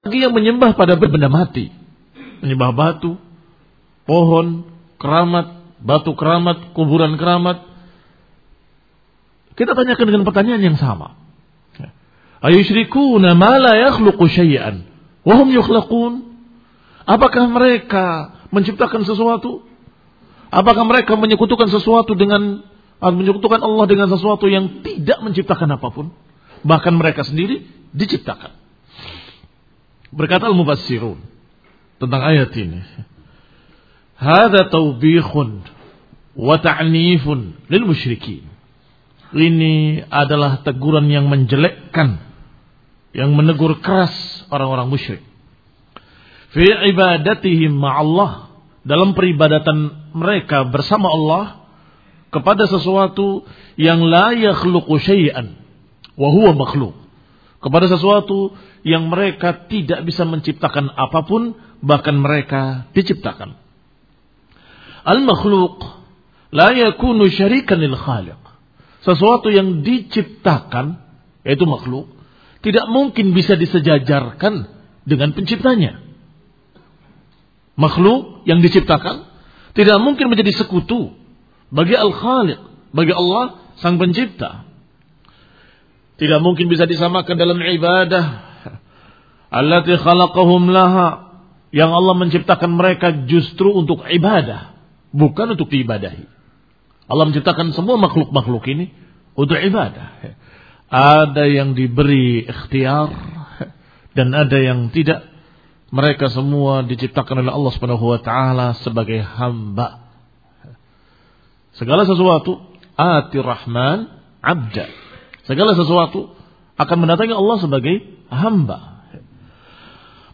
Bagi yang menyembah pada benda mati. Menyembah batu, pohon, keramat, batu keramat, kuburan keramat. Kita tanyakan dengan pertanyaan yang sama. Ayusyrikuna ma la yakhluqu syai'an wa hum yukhlaqun? Apakah mereka menciptakan sesuatu? Apakah mereka menyekutukan sesuatu dengan menyekutukan Allah dengan sesuatu yang tidak menciptakan apa pun? Bahkan mereka sendiri diciptakan. Berkata al-mufassirun tentang ayat ini. Hada tawbikhun wa ta'nifun lil musyrikin. Ini adalah teguran yang menjelekkan, yang menegur keras orang-orang musyrik. Fi ibadatihim ma'allah, dalam peribadatan mereka bersama Allah kepada sesuatu yang la yakhluqu syai'an wa huwa makhluk. Kepada sesuatu yang mereka tidak bisa menciptakan apa pun, bahkan mereka diciptakan. Al-makhluk la yakunu syarikan lil khaliq. Sesuatu yang diciptakan, yaitu makhluk, tidak mungkin bisa disejajarkan dengan penciptanya. Makhluk yang diciptakan tidak mungkin menjadi sekutu bagi Al-Khaliq, bagi Allah sang pencipta. Tidak mungkin bisa disamakan dalam ibadah allati khalaqahum laha yang Allah menciptakan mereka justru untuk ibadah, bukan untuk diibadahi. Allah menciptakan semua makhluk-makhluk ini untuk ibadah. Ada yang diberi ikhtiar dan ada yang tidak. Mereka semua diciptakan oleh Allah Subhanahu wa taala sebagai hamba. Segala sesuatu ati rahman abda. Segala sesuatu akan mendatangi Allah sebagai hamba.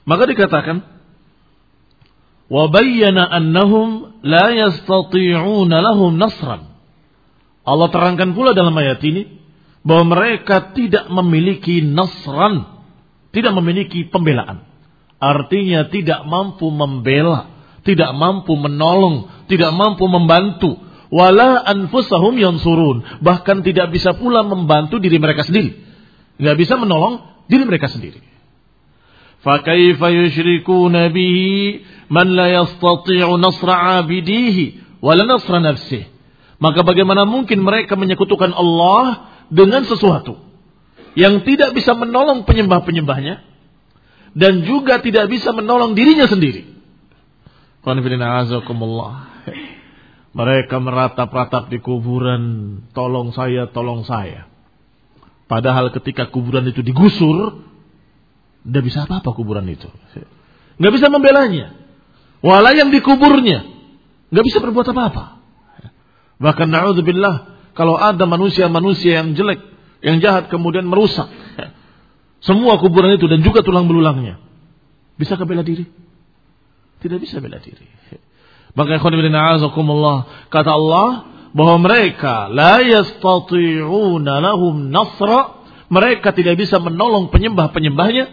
Maka dikatakan bayyana annahum la yastati'una lahum nasran. Allah terangkan pula dalam ayat ini bahwa mereka tidak memiliki nasran, tidak memiliki pembelaan. Artinya tidak mampu membela, tidak mampu menolong, tidak mampu membantu Wala anfusahum yansurun. Bahkan tidak bisa pula membantu diri mereka sendiri. Nggak bisa menolong diri mereka sendiri. فكيف يشركون به من لا يستطيع نصر عابديه ولا نصر نفسه maka bagaimana mungkin mereka menyekutukan Allah dengan sesuatu yang tidak bisa menolong penyembah-penyembahnya dan juga tidak bisa menolong dirinya sendiri. mereka meratap-ratap di kuburan, tolong saya, tolong saya. Padahal ketika kuburan itu digusur, tidak bisa apa-apa kuburan itu. Nggak bisa membelanya. Walau yang dikuburnya. Nggak bisa berbuat apa-apa. Bahkan na'udzubillah. Kalau ada manusia-manusia yang jelek. Yang jahat kemudian merusak. Semua kuburan itu dan juga tulang belulangnya. Bisa bela diri? Tidak bisa bela diri. Maka kata Allah bahwa mereka la yastati'una lahum nasra mereka tidak bisa menolong penyembah-penyembahnya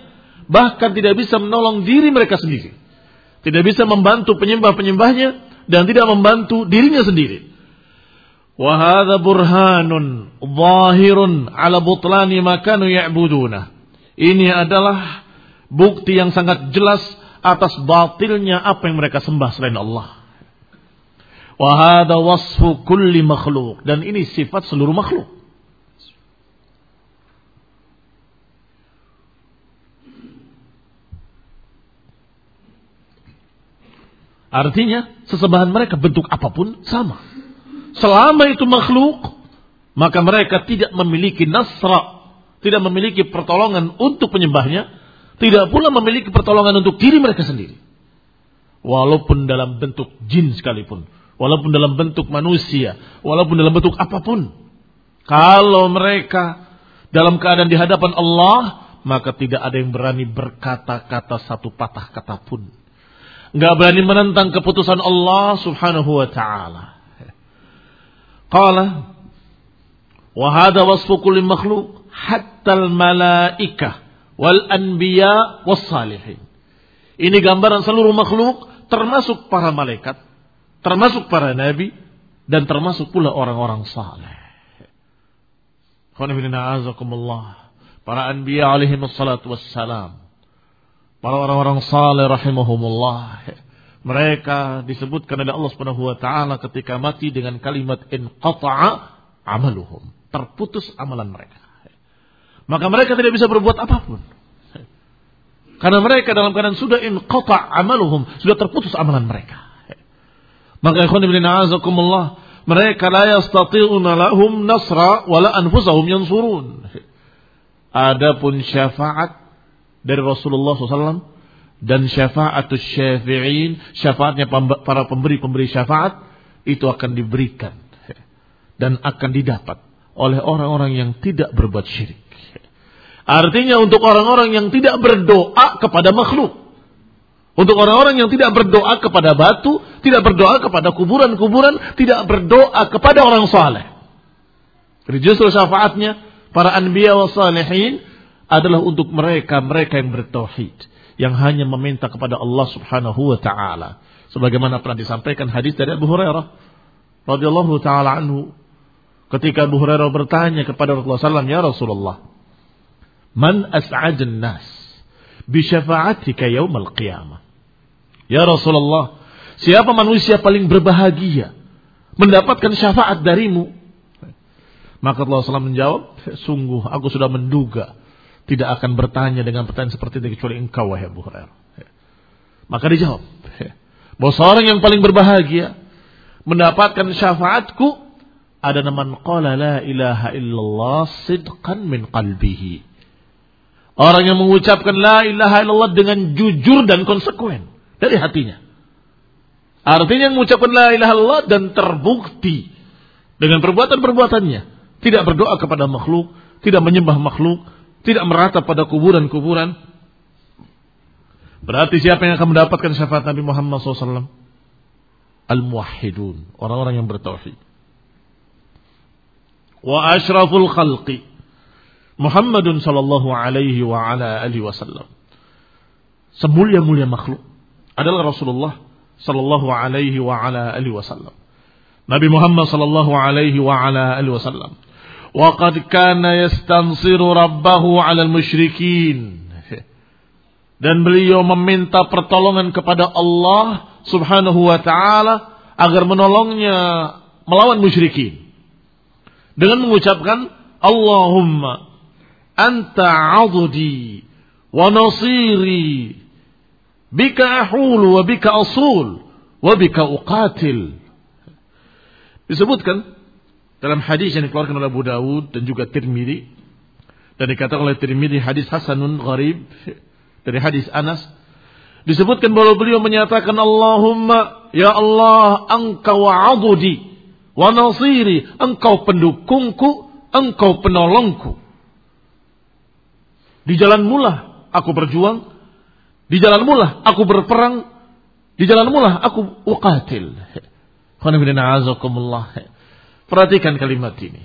bahkan tidak bisa menolong diri mereka sendiri. Tidak bisa membantu penyembah-penyembahnya dan tidak membantu dirinya sendiri. Wahada burhanun zahirun ala butlani makanu ya'buduna. Ini adalah bukti yang sangat jelas atas batilnya apa yang mereka sembah selain Allah. Wahada wasfu kulli makhluk. Dan ini sifat seluruh makhluk. Artinya sesembahan mereka bentuk apa pun sama. Selama itu makhluk, maka mereka tidak memiliki nasra, tidak memiliki pertolongan untuk penyembahnya, tidak pula memiliki pertolongan untuk diri mereka sendiri. Walaupun dalam bentuk jin sekalipun, walaupun dalam bentuk manusia, walaupun dalam bentuk apa pun. Kalau mereka dalam keadaan di hadapan Allah, maka tidak ada yang berani berkata-kata satu patah kata pun nggak berani menentang keputusan Allah Subhanahu wa taala. Qala wa hadha wasfu kulli makhluq hatta al malaikah wal anbiya was salihin. Ini gambaran seluruh makhluk termasuk para malaikat, termasuk para nabi dan termasuk pula orang-orang saleh. Para anbiya alaihi wassalatu wassalam para orang-orang saleh rahimahumullah. Mereka disebutkan oleh Allah Subhanahu wa taala ketika mati dengan kalimat inqata'a amaluhum. Terputus amalan mereka. Maka mereka tidak bisa berbuat apa pun. Karena mereka dalam keadaan sudah inqata' amaluhum, sudah terputus amalan mereka. Maka ikhwan ibn a'azakumullah, mereka la yastati'una lahum nasra wala anfusahum yansurun. Adapun syafaat dari Rasulullah SAW dan syafaatus syafi'in, syafaatnya para pemberi-pemberi syafaat itu akan diberikan dan akan didapat oleh orang-orang yang tidak berbuat syirik. Artinya untuk orang-orang yang tidak berdoa kepada makhluk. Untuk orang-orang yang tidak berdoa kepada batu, tidak berdoa kepada kuburan-kuburan, tidak berdoa kepada orang saleh. Jadi justru syafaatnya para anbiya wa salihin adalah untuk mereka mereka yang bertauhid yang hanya meminta kepada Allah Subhanahu wa taala sebagaimana pernah disampaikan hadis dari Abu Hurairah radhiyallahu taala anhu ketika Abu Hurairah bertanya kepada Rasulullah SAW ya Rasulullah man as'adan nas bi syafa'atika yaumal qiyamah ya Rasulullah siapa manusia paling berbahagia mendapatkan syafaat darimu maka Allah SAW menjawab sungguh aku sudah menduga tidak akan bertanya dengan pertanyaan seperti itu kecuali engkau wahai Abu Hurairah. Maka dijawab bahwa seorang yang paling berbahagia mendapatkan syafaatku ada nama qala la ilaha illallah sidqan min qalbihi. Orang yang mengucapkan la ilaha illallah dengan jujur dan konsekuen dari hatinya. Artinya mengucapkan la ilaha illallah dan terbukti dengan perbuatan-perbuatannya. Tidak berdoa kepada makhluk, tidak menyembah makhluk, tidak merata pada kuburan-kuburan. Berarti siapa yang akan mendapatkan syafaat Nabi Muhammad SAW? Al-Muwahhidun. Orang-orang yang bertauhid. Wa ashraful khalqi. Muhammadun sallallahu alaihi wasallam. Semulia-mulia makhluk adalah Rasulullah sallallahu alaihi wa ala alihi wasallam. Nabi Muhammad sallallahu alaihi wa ala alihi wasallam. Wa qad kana yastansiru rabbahu 'alal musyrikin. Dan beliau meminta pertolongan kepada Allah Subhanahu wa taala agar menolongnya melawan musyrikin. Dengan mengucapkan Allahumma anta 'adudi wa nasiri bika ahulu wa bika asul wa bika uqatil. Disebutkan dalam hadis yang dikeluarkan oleh Abu Dawud dan juga Tirmidzi. Dan dikatakan oleh Tirmidzi hadis hasanun gharib. Dari hadis Anas. Disebutkan bahwa beliau menyatakan Allahumma ya Allah engkau adudi wa nasiri. Engkau pendukungku engkau penolongku. Di jalan mula aku berjuang di jalan mula aku berperang di jalan mula aku uqatil Perhatikan kalimat ini.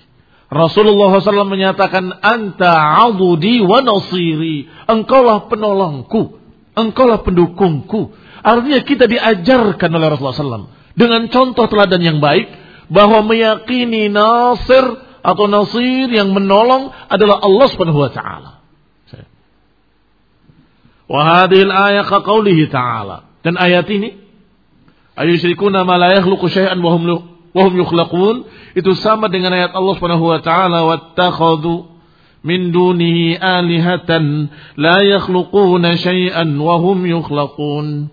Rasulullah SAW menyatakan, Anta adudi wa nasiri. Engkaulah penolongku. Engkaulah pendukungku. Artinya kita diajarkan oleh Rasulullah SAW. Dengan contoh teladan yang baik. Bahwa meyakini nasir atau nasir yang menolong adalah Allah Subhanahu wa taala. Wa hadhil ayat qaulihi ta'ala. Dan ayat ini ayusyrikuna ma la yakhluqu syai'an wa hum wahum yukhlaqun. Itu sama dengan ayat Allah Subhanahu wa taala wattakhadhu min dunihi alihatan la yakhluquna syai'an wa hum yukhlaqun.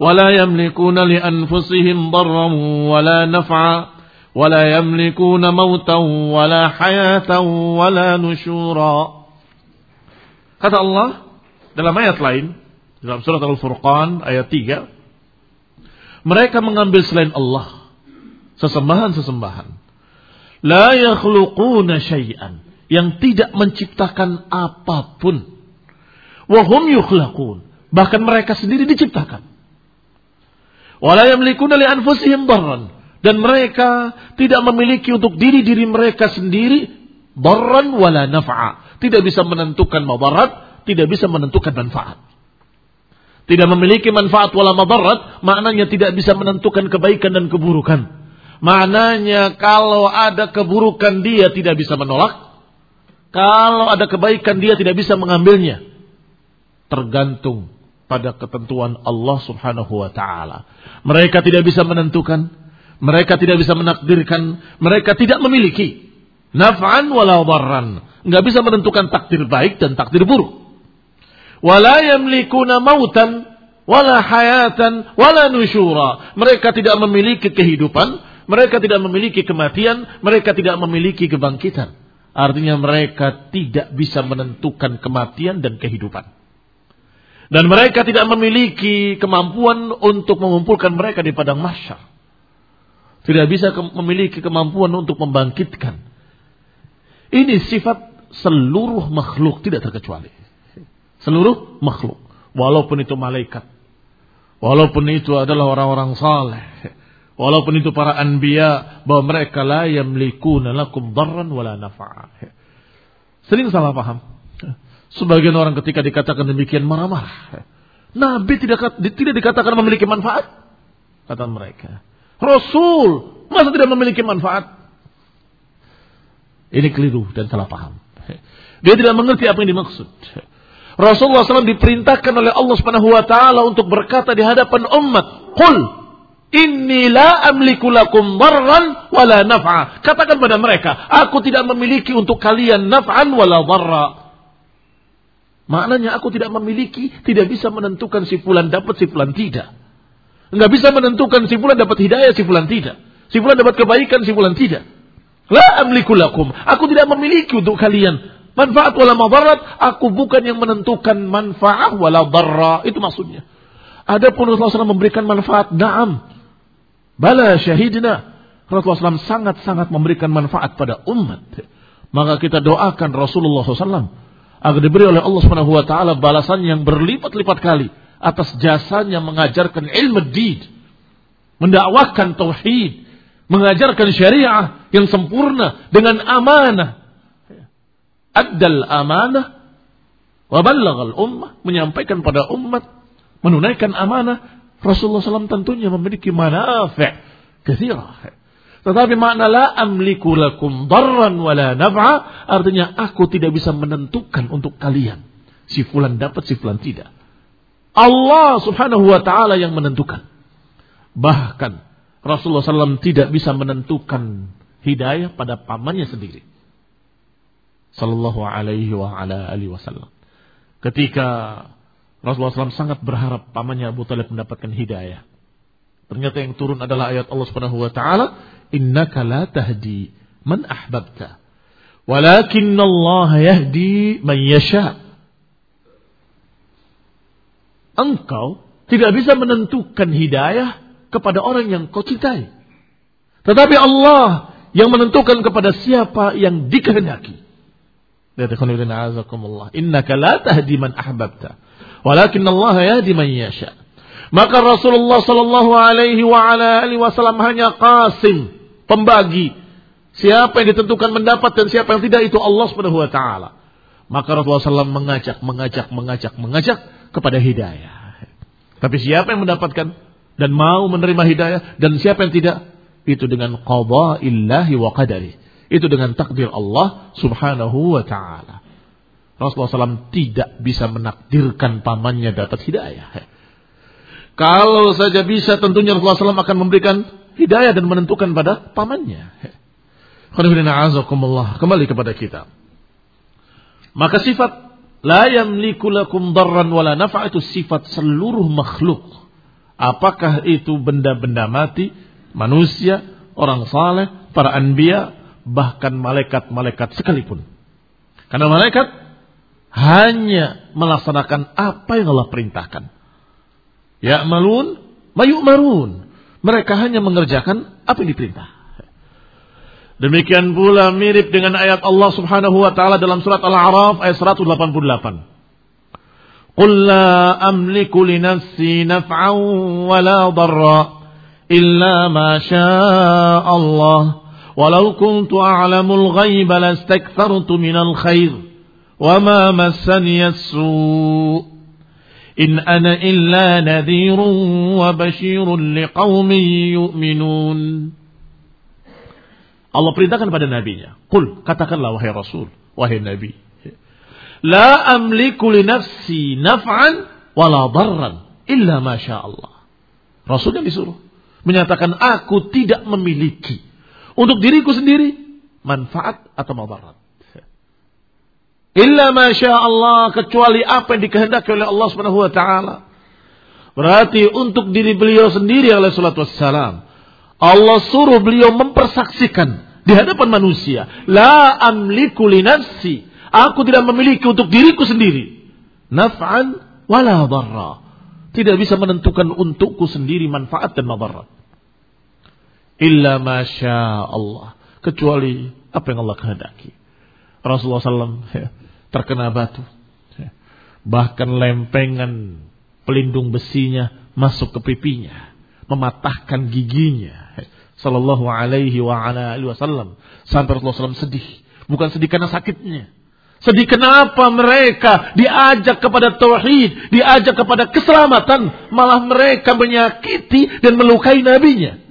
Wa la yamlikuna li anfusihim darran wa la naf'a. Wa la yamlikuna mautan wa la hayatan wa la nusyura kata Allah dalam ayat lain dalam surat Al-Furqan ayat 3 mereka mengambil selain Allah sesembahan-sesembahan. La yakhluquna syai'an. Yang tidak menciptakan apa pun. Wahum yukhlaqun. Bahkan mereka sendiri diciptakan. Wala yamlikuna li anfusihim darran. Dan mereka tidak memiliki untuk diri-diri mereka sendiri darran wala naf'a. Tidak bisa menentukan madarat, tidak bisa menentukan manfaat. Tidak memiliki manfaat wala madarat, maknanya tidak bisa menentukan kebaikan dan keburukan. Maknanya kalau ada keburukan dia tidak bisa menolak. Kalau ada kebaikan dia tidak bisa mengambilnya. Tergantung pada ketentuan Allah Subhanahu wa taala. Mereka tidak bisa menentukan, mereka tidak bisa menakdirkan, mereka tidak memiliki naf'an wala dharran. Enggak bisa menentukan takdir baik dan takdir buruk. Wala yamlikuna mautan wala hayatan wala nusyura. Mereka tidak memiliki kehidupan, mereka tidak memiliki kematian, mereka tidak memiliki kebangkitan. Artinya mereka tidak bisa menentukan kematian dan kehidupan. Dan mereka tidak memiliki kemampuan untuk mengumpulkan mereka di padang mahsyar. Tidak bisa memiliki kemampuan untuk membangkitkan. Ini sifat seluruh makhluk tidak terkecuali. Seluruh makhluk. Walaupun itu malaikat. Walaupun itu adalah orang-orang saleh. Walaupun itu para anbiya. Bahwa mereka la yamlikuna lakum darran wala nafa'a. Sering salah paham. Sebagian orang ketika dikatakan demikian marah-marah. Nabi tidak tidak dikatakan memiliki manfaat. Kata mereka. Rasul masa tidak memiliki manfaat? Ini keliru dan salah paham. Dia tidak mengerti apa yang dimaksud. Rasulullah SAW diperintahkan oleh Allah Subhanahu Wa Taala untuk berkata di hadapan umat, "Qul Inni la amliku lakum darran wala naf'a. Katakan pada mereka, aku tidak memiliki untuk kalian naf'an wala darra. Maknanya aku tidak memiliki, tidak bisa menentukan si fulan dapat, si fulan tidak. Enggak bisa menentukan si fulan dapat hidayah, si fulan tidak. Si fulan dapat kebaikan, si fulan tidak. La amliku lakum. Aku tidak memiliki untuk kalian. Manfaat wala madarat. Aku bukan yang menentukan manfaat wala darra. Itu maksudnya. Adapun Rasulullah SAW memberikan manfaat. Naam. Bala syahidina. Rasulullah SAW sangat-sangat memberikan manfaat pada umat. Maka kita doakan Rasulullah SAW agar diberi oleh Allah Subhanahu wa taala balasan yang berlipat-lipat kali atas jasanya mengajarkan ilmu did, mendakwahkan tauhid, mengajarkan syariah yang sempurna dengan amanah. Addal amanah wa ummah, menyampaikan pada umat, menunaikan amanah. Rasulullah SAW tentunya memiliki manafi' kathirah tetapi makna la amliku lakum darran wala naf'a artinya aku tidak bisa menentukan untuk kalian. Si fulan dapat, si fulan tidak. Allah subhanahu wa ta'ala yang menentukan. Bahkan Rasulullah SAW tidak bisa menentukan hidayah pada pamannya sendiri. Sallallahu alaihi wa ala alihi wasallam. Ketika Rasulullah SAW sangat berharap pamannya Abu Talib mendapatkan hidayah. Ternyata yang turun adalah ayat Allah Subhanahu wa taala, "Innaka la tahdi man ahbabta, walakin Allah yahdi man yasha." Engkau tidak bisa menentukan hidayah kepada orang yang kau cintai. Tetapi Allah yang menentukan kepada siapa yang dikehendaki. Innaka la tahdi man ahbabta, walakin Allah yahdi man yasha. Maka Rasulullah Shallallahu Alaihi Wasallam hanya kasim pembagi. Siapa yang ditentukan mendapat dan siapa yang tidak itu Allah Subhanahu Wa Taala. Maka Rasulullah SAW mengajak, mengajak, mengajak, mengajak kepada hidayah. Tapi siapa yang mendapatkan dan mau menerima hidayah dan siapa yang tidak itu dengan illahi wa qadari. Itu dengan takdir Allah Subhanahu wa taala. Rasulullah SAW tidak bisa menakdirkan pamannya dapat hidayah. Kalau saja bisa tentunya Rasulullah SAW akan memberikan hidayah dan menentukan pada pamannya. Kembali kepada kita. Maka sifat la yamliku lakum darran wala nafa itu sifat seluruh makhluk. Apakah itu benda-benda mati, manusia, orang saleh, para anbiya, bahkan malaikat-malaikat sekalipun. Karena malaikat hanya melaksanakan apa yang Allah perintahkan. Ya'malun mayu'marun. Mereka hanya mengerjakan apa yang diperintah. Demikian pula mirip dengan ayat Allah Subhanahu wa taala dalam surat Al-A'raf ayat 188. Qul la amliku li nafsi naf'an wa la darra illa ma syaa Allah walau kuntu a'lamul ghaiba lastakthartu minal khair wa ma massani as-su' in ana illa nadhirun wa Allah perintahkan pada nabinya, "Qul, katakanlah wahai Rasul, wahai nabi, la amliku li nafsi naf'an wala darran illa masya Allah." Rasulnya disuruh menyatakan aku tidak memiliki untuk diriku sendiri manfaat atau madarat. Illa masya Allah kecuali apa yang dikehendaki oleh Allah Subhanahu wa taala. Berarti untuk diri beliau sendiri oleh salatu wassalam. Allah suruh beliau mempersaksikan di hadapan manusia. La amliku li nafsi. Aku tidak memiliki untuk diriku sendiri. Naf'an wala dharra. Tidak bisa menentukan untukku sendiri manfaat dan madarat. Illa masya Allah. Kecuali apa yang Allah kehendaki. Rasulullah SAW ya, terkena batu. Ya. Bahkan lempengan pelindung besinya masuk ke pipinya. Mematahkan giginya. Sallallahu alaihi wa ala wasallam. Sampai Rasulullah SAW sedih. Bukan sedih karena sakitnya. Sedih kenapa mereka diajak kepada tauhid, diajak kepada keselamatan, malah mereka menyakiti dan melukai nabinya.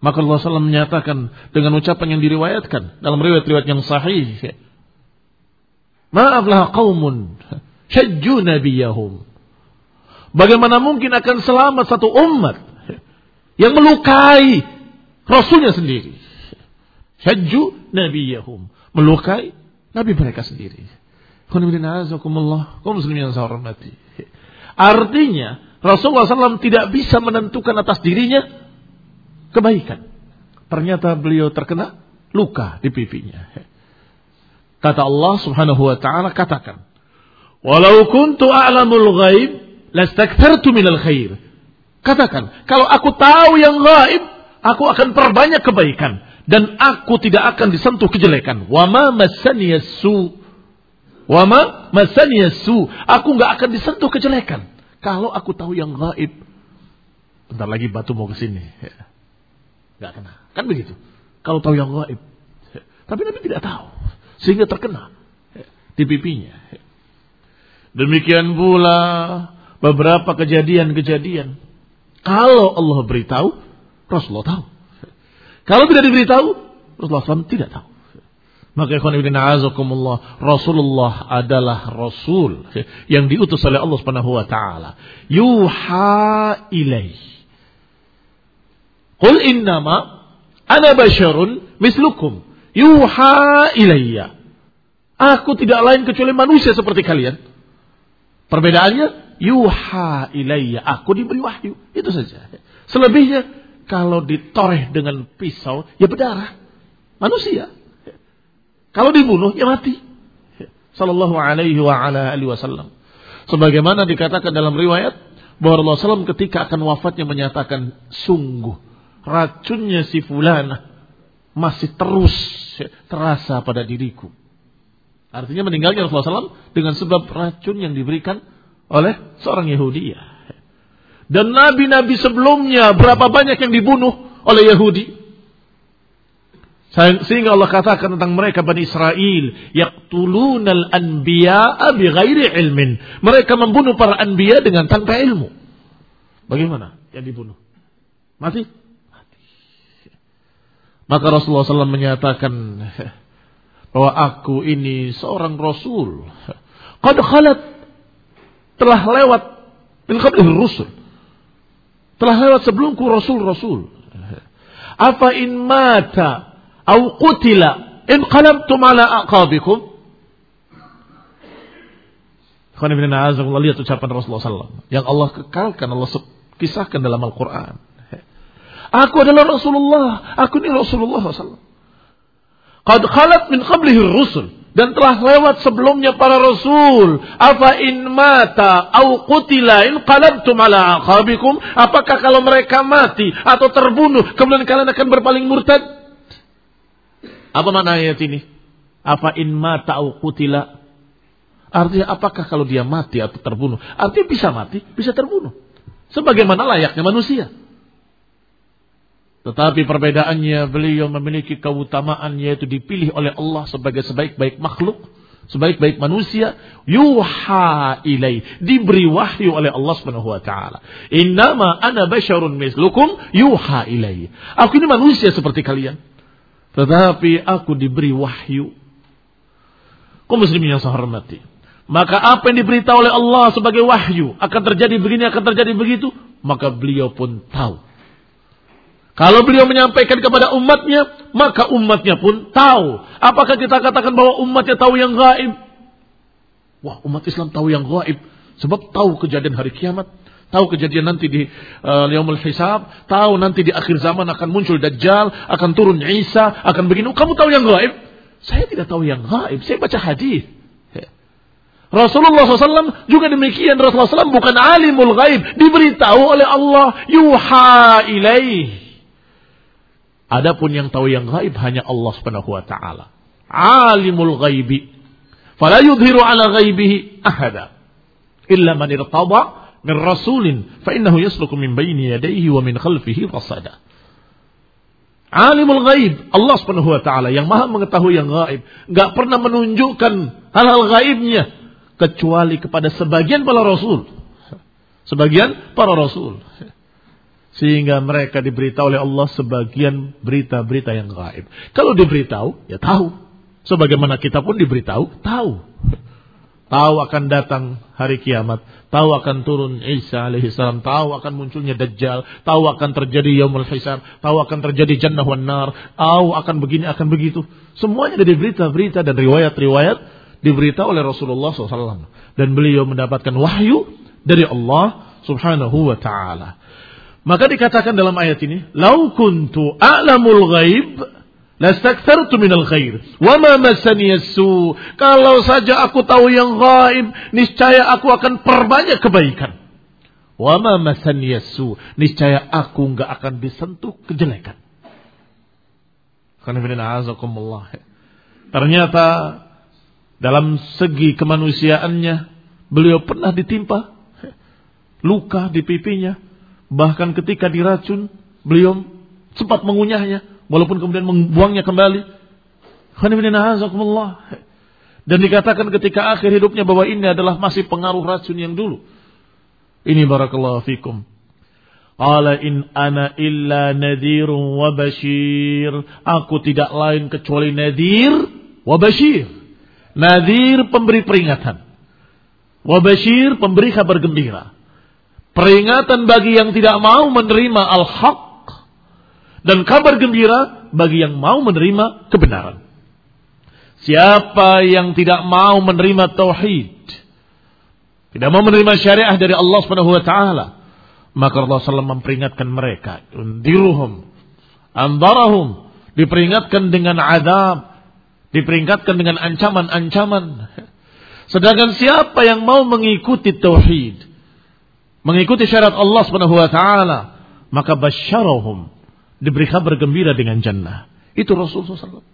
Maka Allah SAW menyatakan dengan ucapan yang diriwayatkan dalam riwayat-riwayat yang sahih. Maaflah kaumun syajju nabiyahum. Bagaimana mungkin akan selamat satu umat yang melukai rasulnya sendiri. Syajju nabiyahum. Melukai Nabi mereka sendiri. Artinya Rasulullah SAW tidak bisa menentukan atas dirinya kebaikan. Ternyata beliau terkena luka di pipinya. Kata Allah Subhanahu wa taala katakan, "Walau kuntu a'lamul ghaib lastakthartu minal khair." Katakan, kalau aku tahu yang gaib, aku akan perbanyak kebaikan dan aku tidak akan disentuh kejelekan. Wama masaniyasu. Wama masaniyasu. Aku nggak akan disentuh kejelekan. Kalau aku tahu yang gaib. Bentar lagi batu mau ke sini. Nggak kena. Kan begitu. Kalau tahu yang gaib. Tapi Nabi tidak tahu. Sehingga terkena di pipinya. Demikian pula beberapa kejadian-kejadian. Kalau Allah beritahu, Rasulullah tahu. Kalau tidak diberitahu, Rasulullah SAW tidak tahu. Maka ikhwan ibn a'azakumullah, Rasulullah adalah Rasul yang diutus oleh Allah Subhanahu wa. Yuha ilaih. Qul innama ana basyarun mislukum. Yuha ilayya. Aku tidak lain kecuali manusia seperti kalian. Perbedaannya yuha ilayya. Aku diberi wahyu. Itu saja. Selebihnya kalau ditoreh dengan pisau, ya berdarah. Manusia. Kalau dibunuh, ya mati. Sallallahu alaihi wa ala alihi wasallam. Sebagaimana dikatakan dalam riwayat, bahwa Rasulullah SAW ketika akan wafatnya menyatakan, sungguh racunnya si fulana masih terus terasa pada diriku. Artinya meninggalnya Rasulullah SAW dengan sebab racun yang diberikan oleh seorang Yahudi. Dan nabi-nabi sebelumnya berapa banyak yang dibunuh oleh Yahudi. Sehingga Allah katakan tentang mereka Bani Israel, yaqtulunal anbiya'a bighairi ilmin. Mereka membunuh para anbiya dengan tanpa ilmu. Bagaimana yang dibunuh? Mati. Maka Rasulullah SAW menyatakan bahwa aku ini seorang Rasul. Qad khalat telah lewat min rusul telah lewat sebelumku rasul-rasul. Apa in mata au qutila in qalabtum ala aqabikum? Khana bin Allah lihat ucapan Rasulullah SAW yang Allah kekalkan, Allah kisahkan dalam Al-Quran. Aku adalah Rasulullah, aku ini Rasulullah SAW. Qad khalat min qablihi rusul dan telah lewat sebelumnya para rasul. Apa in mata au qutila in qalabtum ala aqabikum? Apakah kalau mereka mati atau terbunuh kemudian kalian akan berpaling murtad? Apa makna ayat ini? Apa in mata au qutila? Artinya apakah kalau dia mati atau terbunuh? Artinya bisa mati, bisa terbunuh. Sebagaimana layaknya manusia. Tetapi perbedaannya beliau memiliki keutamaan yaitu dipilih oleh Allah sebagai sebaik-baik makhluk, sebaik-baik manusia, yuha ilai, diberi wahyu oleh Allah Subhanahu wa taala. Innama ana basyarun mislukum yuha ilai. Aku ini manusia seperti kalian. Tetapi aku diberi wahyu. Kau muslimin yang saya hormati. Maka apa yang diberitahu oleh Allah sebagai wahyu akan terjadi begini, akan terjadi begitu, maka beliau pun tahu. Kalau beliau menyampaikan kepada umatnya, maka umatnya pun tahu. Apakah kita katakan bahwa umatnya tahu yang gaib? Wah, umat Islam tahu yang gaib. Sebab tahu kejadian hari kiamat. Tahu kejadian nanti di uh, Yaumul Hisab. Tahu nanti di akhir zaman akan muncul Dajjal. Akan turun Isa. Akan begini. Kamu tahu yang gaib? Saya tidak tahu yang gaib. Saya baca hadis. Rasulullah SAW juga demikian. Rasulullah SAW bukan alimul ghaib. Diberitahu oleh Allah. Yuha ilaih. Adapun yang tahu yang gaib hanya Allah Subhanahu wa taala. Alimul ghaibi. Fala yudhiru ala ghaibihi ahada. Illa man irtada min rasulin fa innahu yasluku min baini yadayhi wa min khalfihi rasada. Alimul ghaib, Allah Subhanahu wa taala yang Maha mengetahui yang gaib, enggak pernah menunjukkan hal-hal gaibnya kecuali kepada sebagian para rasul. Sebagian para rasul. Sehingga mereka diberitahu oleh Allah sebagian berita-berita yang gaib. Kalau diberitahu, ya tahu. Sebagaimana kita pun diberitahu, tahu. Tahu akan datang hari kiamat. Tahu akan turun Isa alaihissalam. Tahu akan munculnya Dajjal. Tahu akan terjadi Yaumul Hisab. Tahu akan terjadi Jannah wan Nar. Tahu akan begini, akan begitu. Semuanya dari berita-berita dan riwayat-riwayat diberitahu oleh Rasulullah SAW. Dan beliau mendapatkan wahyu dari Allah subhanahu wa ta'ala. Maka dikatakan dalam ayat ini, "Lau kuntu a'lamul ghaib lastakthartu minal khair wa ma massani su." Kalau saja aku tahu yang gaib, niscaya aku akan perbanyak kebaikan. Wa ma massani su, niscaya aku enggak akan disentuh kejelekan. Ternyata dalam segi kemanusiaannya beliau pernah ditimpa luka di pipinya. Bahkan ketika diracun beliau sempat mengunyahnya walaupun kemudian membuangnya kembali. Dan dikatakan ketika akhir hidupnya bahwa ini adalah masih pengaruh racun yang dulu. Ini barakallahu fikum. Qala in ana illa nadhirun wa bashir. Aku tidak lain kecuali nadhir wa bashir. Nadir pemberi peringatan. Wabashir pemberi kabar gembira. Peringatan bagi yang tidak mau menerima al-haq. Dan kabar gembira bagi yang mau menerima kebenaran. Siapa yang tidak mau menerima tauhid, tidak mau menerima syariah dari Allah Subhanahu wa taala, maka Allah SAW memperingatkan mereka, undiruhum, andarahum, diperingatkan dengan azab, Diperingatkan dengan ancaman-ancaman. Sedangkan siapa yang mau mengikuti tauhid, mengikuti syarat Allah Subhanahu wa taala, maka basyarahum diberi kabar gembira dengan jannah. Itu Rasulullah SAW.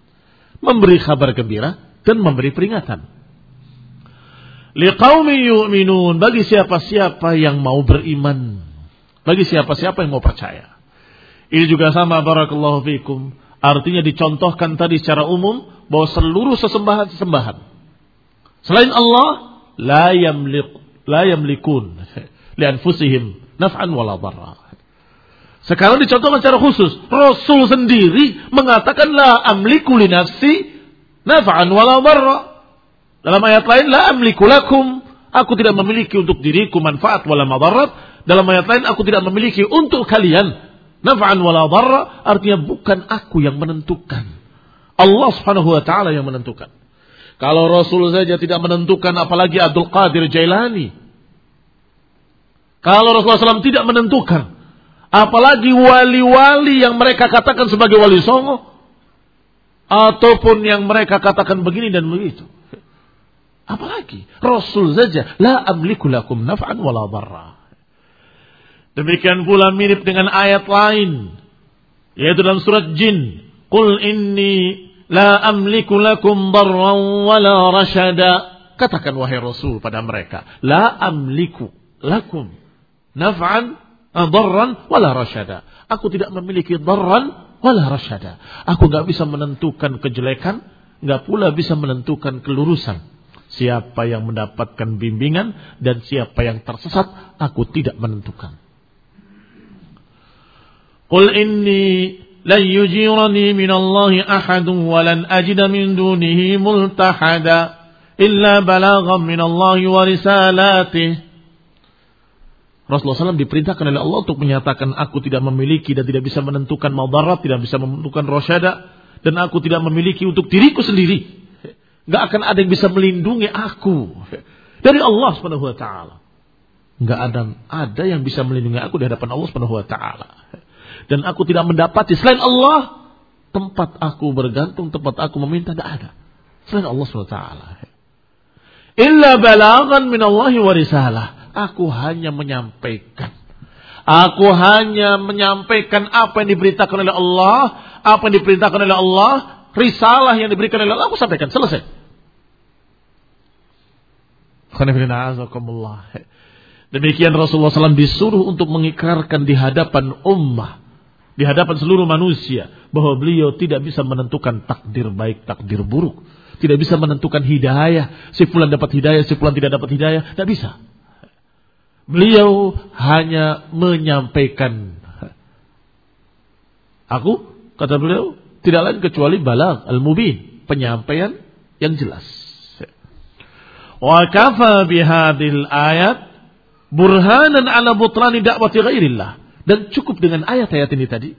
Memberi kabar gembira dan memberi peringatan. Liqaumi yu'minun bagi siapa-siapa yang mau beriman. Bagi siapa-siapa yang mau percaya. Ini juga sama barakallahu fikum. Artinya dicontohkan tadi secara umum bahwa seluruh sesembahan-sesembahan selain Allah la yamlik la yamlikun li anfusihim naf'an wala dharra. Sekarang dicontohkan secara khusus, Rasul sendiri mengatakan la amliku li nafsi naf'an wala. Dalam ayat lain la amliku lakum, aku tidak memiliki untuk diriku manfaat wala madarat. Dalam ayat lain aku tidak memiliki untuk kalian naf'an wala dharra, artinya bukan aku yang menentukan. Allah Subhanahu wa taala yang menentukan. Kalau Rasul saja tidak menentukan apalagi Abdul Qadir Jailani. Kalau Rasulullah SAW tidak menentukan apalagi wali-wali yang mereka katakan sebagai wali songo ataupun yang mereka katakan begini dan begitu. Apalagi Rasul saja la amliku lakum naf'an wala dharra. Demikian pula mirip dengan ayat lain yaitu dalam surat Jin, "Qul inni La amliku lakum darran wala rashada. Katakan wahai Rasul pada mereka. La amliku lakum naf'an eh, darran wala rasyada. Aku tidak memiliki darran wala rasyada. Aku nggak bisa menentukan kejelekan, nggak pula bisa menentukan kelurusan. Siapa yang mendapatkan bimbingan dan siapa yang tersesat, aku tidak menentukan. Qul inni lan yujirani minallahi ahadun walan ajida min dunihi multahada illa balaghan minallahi wa risalatihi Rasulullah SAW diperintahkan oleh Allah untuk menyatakan aku tidak memiliki dan tidak bisa menentukan madarat, tidak bisa menentukan rosyada, dan aku tidak memiliki untuk diriku sendiri. Gak akan ada yang bisa melindungi aku dari Allah Subhanahu wa taala. Gak ada ada yang bisa melindungi aku di hadapan Allah Subhanahu wa taala. Dan aku tidak mendapati selain Allah tempat aku bergantung, tempat aku meminta tidak ada. Selain Allah Subhanahu wa taala. Illa balagan min Allah wa risalah. Aku hanya menyampaikan. Aku hanya menyampaikan apa yang diberitakan oleh Allah, apa yang diperintahkan oleh Allah, risalah yang diberikan oleh Allah, aku sampaikan. Selesai. Demikian Rasulullah SAW disuruh untuk mengikrarkan di hadapan ummah. Di hadapan seluruh manusia. Bahwa beliau tidak bisa menentukan takdir baik, takdir buruk. Tidak bisa menentukan hidayah. Si fulan dapat hidayah, si fulan tidak dapat hidayah. Tidak bisa. Beliau hanya menyampaikan. Aku, kata beliau, tidak lain kecuali balag al-mubin. Penyampaian yang jelas. Wa kafa bihadil ayat burhanan ala butrani da'wati ghairillah. Dan cukup dengan ayat-ayat ini tadi.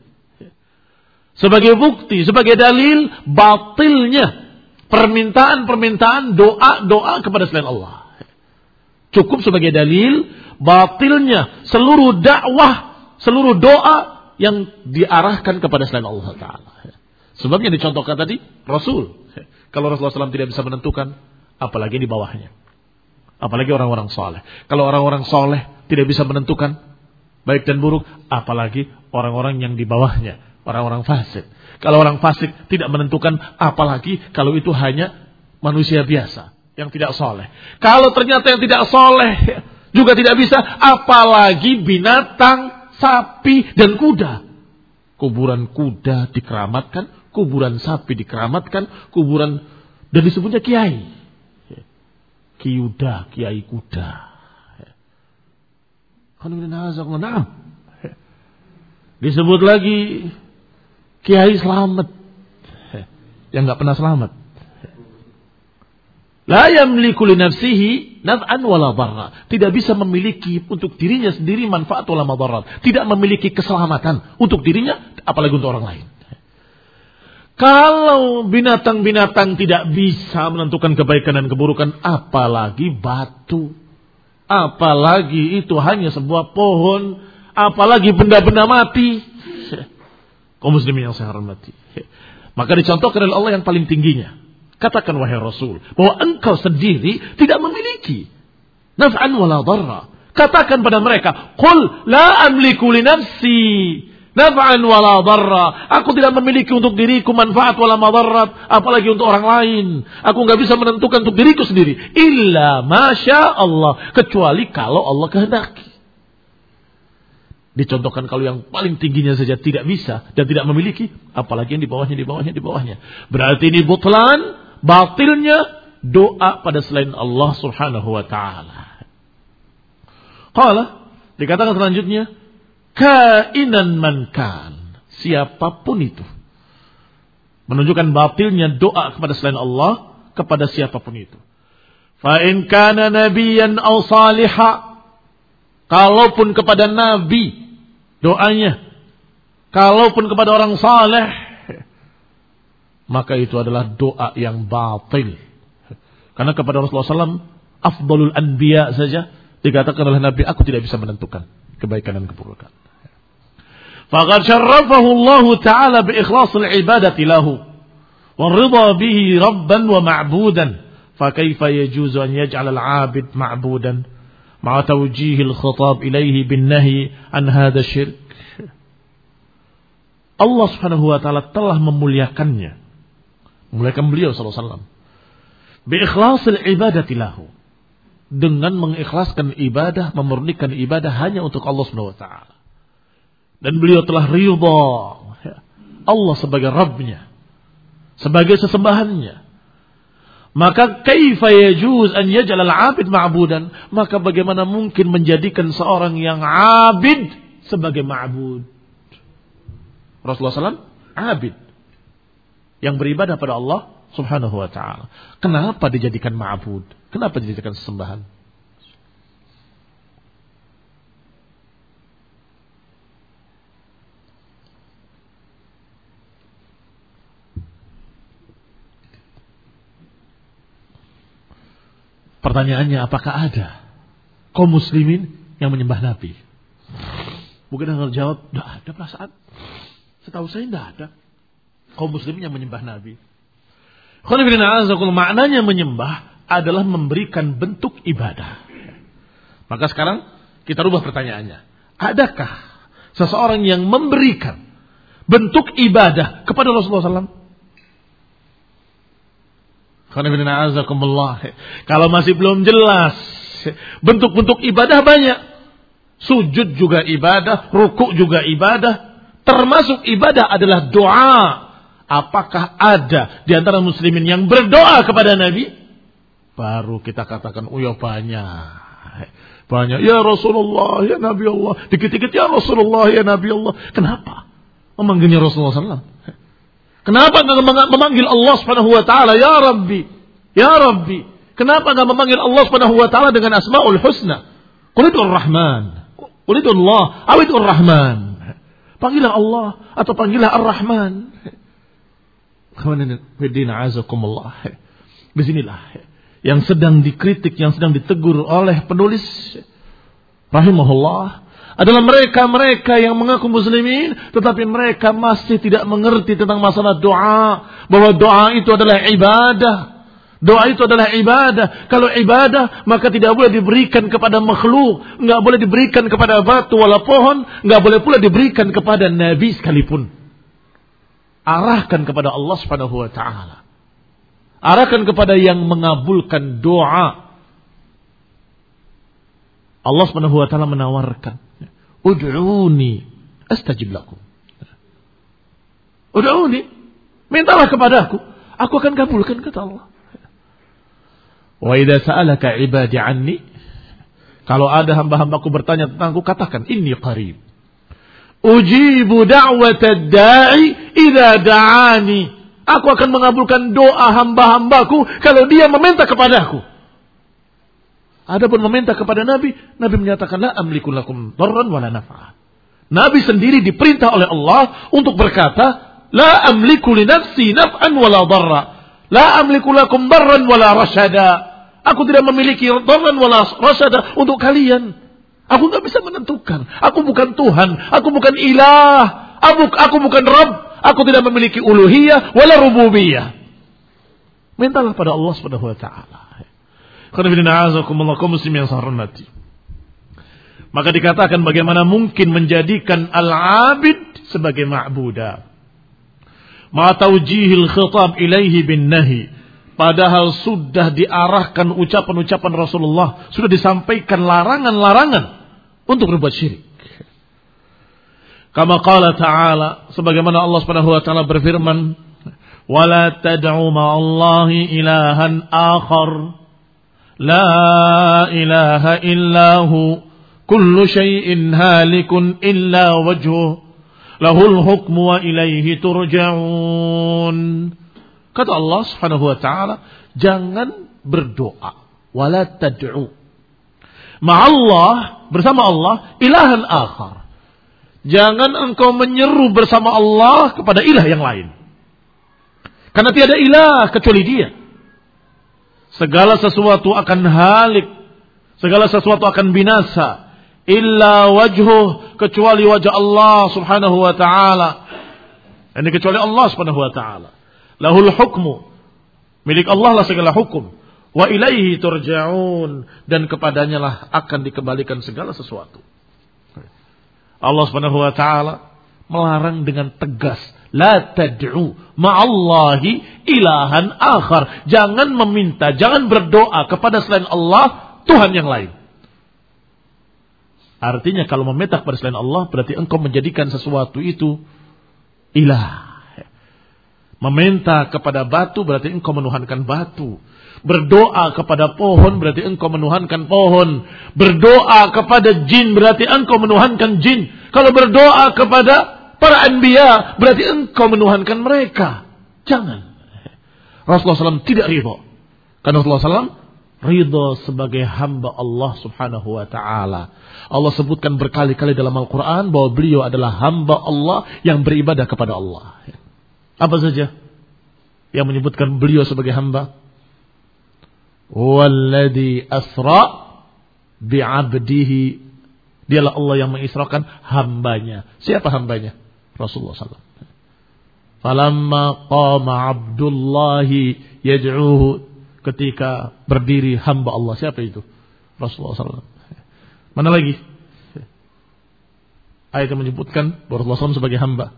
Sebagai bukti, sebagai dalil batilnya permintaan-permintaan doa-doa kepada selain Allah. Cukup sebagai dalil batilnya seluruh dakwah, seluruh doa yang diarahkan kepada selain Allah Taala. Sebabnya dicontohkan tadi Rasul. Kalau Rasulullah SAW tidak bisa menentukan, apalagi di bawahnya. Apalagi orang-orang soleh. Kalau orang-orang soleh tidak bisa menentukan baik dan buruk, apalagi orang-orang yang di bawahnya, orang-orang fasik. Kalau orang fasik tidak menentukan, apalagi kalau itu hanya manusia biasa yang tidak soleh. Kalau ternyata yang tidak soleh juga tidak bisa, apalagi binatang, sapi, dan kuda. Kuburan kuda dikeramatkan, kuburan sapi dikeramatkan, kuburan dan disebutnya kiai. Kiuda, kiai kuda. Disebut lagi kiai selamat. Yang nggak pernah selamat. La yamliku li nafsihi naf'an wala dharra. Tidak bisa memiliki untuk dirinya sendiri manfaat wala madarat. Tidak memiliki keselamatan untuk dirinya apalagi untuk orang lain. Kalau binatang-binatang tidak bisa menentukan kebaikan dan keburukan, apalagi batu. Apalagi itu hanya sebuah pohon, apalagi benda-benda mati. Kau muslimin yang saya hormati. Maka dicontohkan oleh Allah yang paling tingginya. Katakan wahai Rasul bahwa engkau sendiri tidak memiliki naf'an wala dharra. Katakan pada mereka, "Qul la amliku li nafsi naf'an wala dharra." Aku tidak memiliki untuk diriku manfaat wala madarat, apalagi untuk orang lain. Aku nggak bisa menentukan untuk diriku sendiri illa masya Allah, kecuali kalau Allah kehendaki. Dicontohkan kalau yang paling tingginya saja tidak bisa dan tidak memiliki, apalagi yang di bawahnya, di bawahnya, di bawahnya. Berarti ini butlan, batilnya doa pada selain Allah Subhanahu wa taala. Qala dikatakan selanjutnya kainan man kan siapa pun itu menunjukkan batilnya doa kepada selain Allah kepada siapa pun itu. Fa in kana nabiyan aw saliha kalaupun kepada nabi doanya kalaupun kepada orang saleh maka itu adalah doa yang batil. Karena kepada Rasulullah SAW, afdalul anbiya saja dikatakan oleh Nabi, aku tidak bisa menentukan kebaikan dan keburukan. Faqad syarrafahu Allah Ta'ala bi ikhlasil ibadati lahu. Wa bihi rabban wa ma'budan. Fakaifa yajuzu an yaj'al al-'abid ma'budan. Ma'a tawjih al-khitab ilaihi bin nahi an hadha syirk. Allah subhanahu wa ta'ala telah memuliakannya Memuliakan beliau SAW. Biikhlasil ibadati lahu. Dengan mengikhlaskan ibadah, memurnikan ibadah hanya untuk Allah SWT. Dan beliau telah ridha Allah sebagai Rabbnya. Sebagai sesembahannya. Maka kaifa yajuz an yaj'al al-'abid ma'budan? Maka bagaimana mungkin menjadikan seorang yang abid sebagai ma'bud? Rasulullah SAW abid yang beribadah pada Allah Subhanahu wa taala. Kenapa dijadikan ma'bud? Kenapa dijadikan sesembahan? Pertanyaannya apakah ada kaum muslimin yang menyembah Nabi? Mungkin akan jawab, tidak ada perasaan. Setahu saya tidak ada kaum muslimin yang menyembah Nabi. Maknanya menyembah adalah memberikan bentuk ibadah. Maka sekarang kita rubah pertanyaannya. Adakah seseorang yang memberikan bentuk ibadah kepada Rasulullah SAW? Kalau masih belum jelas, bentuk-bentuk ibadah banyak. Sujud juga ibadah, rukuk juga ibadah. Termasuk ibadah adalah doa Apakah ada di antara muslimin yang berdoa kepada Nabi? Baru kita katakan, oh ya banyak. Banyak. Ya Rasulullah, ya Nabi Allah. Dikit-dikit, ya Rasulullah, ya Nabi Allah. Kenapa? Memanggilnya Rasulullah SAW. Kenapa nggak memanggil Allah Subhanahu Wa Taala, Ya Rabbi, Ya Rabbi. Kenapa nggak memanggil Allah Subhanahu Wa Taala dengan Asmaul Husna? Qulidur Rahman, Qulidur Allah, Rahman. Panggillah Allah atau panggillah Ar-Rahman. Beginilah yang sedang dikritik, yang sedang ditegur oleh penulis rahimahullah adalah mereka-mereka yang mengaku muslimin tetapi mereka masih tidak mengerti tentang masalah doa bahwa doa itu adalah ibadah Doa itu adalah ibadah. Kalau ibadah, maka tidak boleh diberikan kepada makhluk. Nggak boleh diberikan kepada batu wala pohon. Nggak boleh pula diberikan kepada nabi sekalipun arahkan kepada Allah Subhanahu wa taala. Arahkan kepada yang mengabulkan doa. Allah Subhanahu wa taala menawarkan, "Ud'uni astajib lakum." Ud'uni, mintalah kepadaku, aku akan kabulkan kata Allah. Wa idza sa'alaka ibadi anni, kalau ada hamba-hambaku bertanya tentangku, katakan, "Inni qarib." Ujibu da'wata da'i idza da'ani. Aku akan mengabulkan doa hamba-hambaku kalau dia meminta kepadaku. Adapun meminta kepada Nabi, Nabi menyatakan la amliku lakum darran wala naf'a. Nabi sendiri diperintah oleh Allah untuk berkata, la amliku li nafsi naf'an wala darra. La amliku lakum darran wala rasyada. Aku tidak memiliki darran wala rasyada untuk kalian. Aku nggak bisa menentukan. Aku bukan Tuhan. Aku bukan ilah. Aku, aku bukan Rabb. Aku tidak memiliki uluhiyah wala rububiyah. Mintalah pada Allah Subhanahu wa taala. Yang. Maka dikatakan bagaimana mungkin menjadikan al-abid sebagai ma'budah. Ma taujihil khitab ilaihi bin nahi. Padahal sudah diarahkan ucapan-ucapan Rasulullah. Sudah disampaikan larangan-larangan untuk berbuat syirik. Kama qala ta'ala sebagaimana Allah Subhanahu wa taala berfirman, "Wala tad'u ma'allahi ilahan akhar. La ilaha illahu kullu syai'in halikun illa wajhuh. Lahul hukmu wa ilaihi turja'un." Kata Allah Subhanahu wa taala, jangan berdoa, wala tad'u. Ma'allah bersama Allah ilahan akhar. Jangan engkau menyeru bersama Allah kepada ilah yang lain. Karena tiada ilah kecuali dia. Segala sesuatu akan halik. Segala sesuatu akan binasa. Illa wajhuh. Kecuali wajah Allah subhanahu wa ta'ala. Ini kecuali Allah subhanahu wa ta'ala. Lahul hukmu. Milik Allah lah segala hukum. Wa ilaihi turja'un dan kepadanya lah akan dikembalikan segala sesuatu. Allah Subhanahu wa taala melarang dengan tegas la tad'u ma'allahi ilahan akhar. Jangan meminta, jangan berdoa kepada selain Allah Tuhan yang lain. Artinya kalau meminta kepada selain Allah berarti engkau menjadikan sesuatu itu ilah. Meminta kepada batu berarti engkau menuhankan batu. Berdoa kepada pohon berarti engkau menuhankan pohon. Berdoa kepada jin berarti engkau menuhankan jin. Kalau berdoa kepada para anbiya berarti engkau menuhankan mereka. Jangan. Rasulullah SAW tidak ridho. Karena Rasulullah SAW ridho sebagai hamba Allah subhanahu wa ta'ala. Allah sebutkan berkali-kali dalam Al-Quran bahwa beliau adalah hamba Allah yang beribadah kepada Allah. Apa saja yang menyebutkan beliau sebagai hamba? Walladhi asra bi'abdihi. Dialah Allah yang mengisrakan hambanya. Siapa hambanya? Rasulullah SAW. Falamma qama Abdullahi yad'uhu ketika berdiri hamba Allah. Siapa itu? Rasulullah SAW. Mana lagi? Ayat yang menyebutkan Rasulullah SAW sebagai hamba.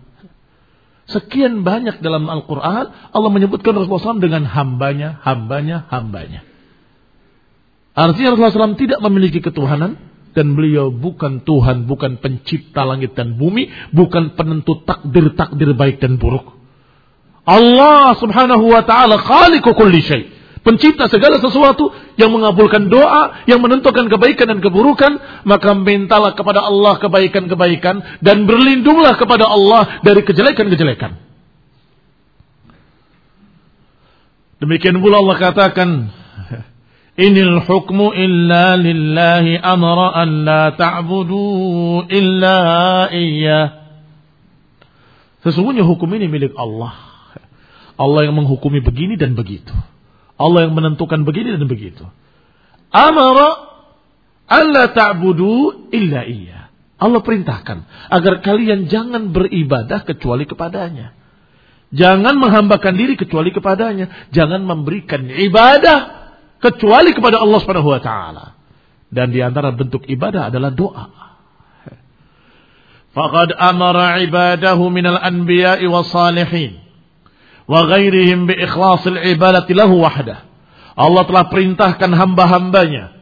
Sekian banyak dalam Al-Quran Allah menyebutkan Rasulullah SAW dengan hambanya, hambanya, hambanya. Artinya Rasulullah SAW tidak memiliki ketuhanan dan beliau bukan Tuhan, bukan pencipta langit dan bumi, bukan penentu takdir-takdir baik dan buruk. Allah subhanahu wa ta'ala khaliqu kulli syai. Pencipta segala sesuatu yang mengabulkan doa, yang menentukan kebaikan dan keburukan, maka mintalah kepada Allah kebaikan-kebaikan dan berlindunglah kepada Allah dari kejelekan-kejelekan. Demikian pula Allah katakan, Inil hukmu illa lillahi amara an la ta'budu illa iya. Sesungguhnya hukum ini milik Allah. Allah yang menghukumi begini dan begitu. Allah yang menentukan begini dan begitu. Amara Allah ta'budu illa iya. Allah perintahkan agar kalian jangan beribadah kecuali kepadanya. Jangan menghambakan diri kecuali kepadanya. Jangan memberikan ibadah kecuali kepada Allah Subhanahu wa taala. Dan di antara bentuk ibadah adalah doa. Faqad amara ibadahu minal anbiya'i was salihin wa ghairihim bi ikhlasil ibadati lahu wahdah. Allah telah perintahkan hamba-hambanya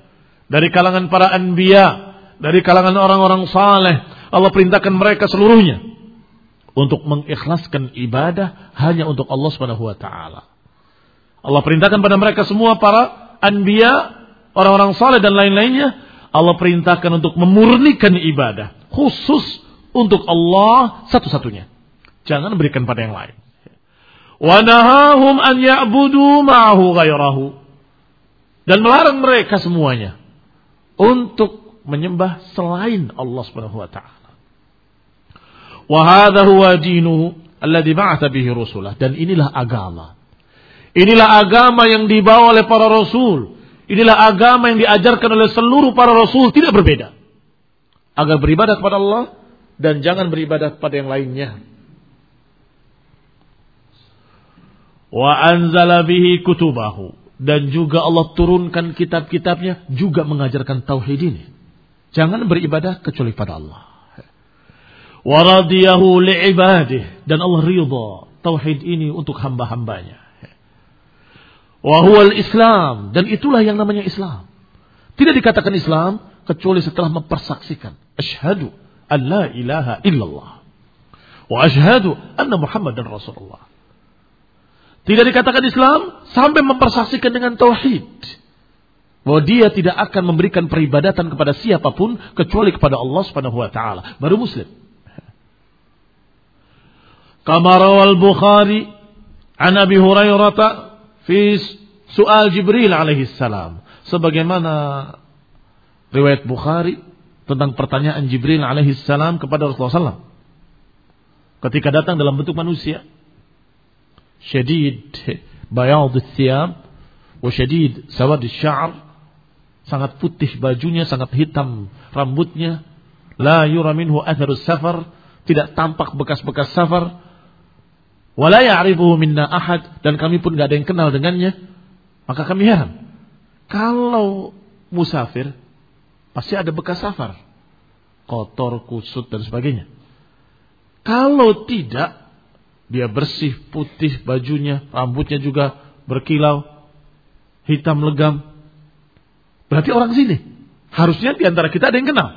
dari kalangan para anbiya, dari kalangan orang-orang saleh. Allah perintahkan mereka seluruhnya untuk mengikhlaskan ibadah hanya untuk Allah Subhanahu wa taala. Allah perintahkan pada mereka semua para anbiya, orang-orang saleh dan lain-lainnya, Allah perintahkan untuk memurnikan ibadah khusus untuk Allah satu-satunya. Jangan berikan pada yang lain. Wanahahum an ya'budu ma'ahu ghairahu. Dan melarang mereka semuanya untuk menyembah selain Allah Subhanahu wa taala. Wa hadha huwa dinuhu alladhi ba'atha bihi rusulah dan inilah agama. Inilah agama yang dibawa oleh para rasul. Inilah agama yang diajarkan oleh seluruh para rasul tidak berbeda. Agar beribadah kepada Allah dan jangan beribadah kepada yang lainnya. wa anzala bihi kutubahu dan juga Allah turunkan kitab-kitabnya juga mengajarkan tauhid ini. Jangan beribadah kecuali pada Allah. Wa radiyahu li'ibadih dan Allah ridha tauhid ini untuk hamba-hambanya. Wa huwal Islam dan itulah yang namanya Islam. Tidak dikatakan Islam kecuali setelah mempersaksikan asyhadu an la ilaha illallah wa asyhadu anna Muhammadan Rasulullah. Tidak dikatakan Islam sampai mempersaksikan dengan tauhid. Bahwa dia tidak akan memberikan peribadatan kepada siapa pun kecuali kepada Allah Subhanahu wa taala. Baru muslim. Kama rawal Bukhari an Abi Hurairah fi soal Jibril alaihi salam. Sebagaimana riwayat Bukhari tentang pertanyaan Jibril alaihi salam kepada Rasulullah SAW. Ketika datang dalam bentuk manusia. Syadid bayad thiyab wa syadid sawad syar sangat putih bajunya sangat hitam rambutnya. La yura minhu atharus safar. Tidak tampak bekas-bekas safar wala ya'rifuhu minna ahad dan kami pun gak ada yang kenal dengannya maka kami heran kalau musafir pasti ada bekas safar kotor kusut dan sebagainya kalau tidak dia bersih, putih bajunya, rambutnya juga berkilau, hitam legam. Berarti orang sini. Harusnya di antara kita ada yang kenal.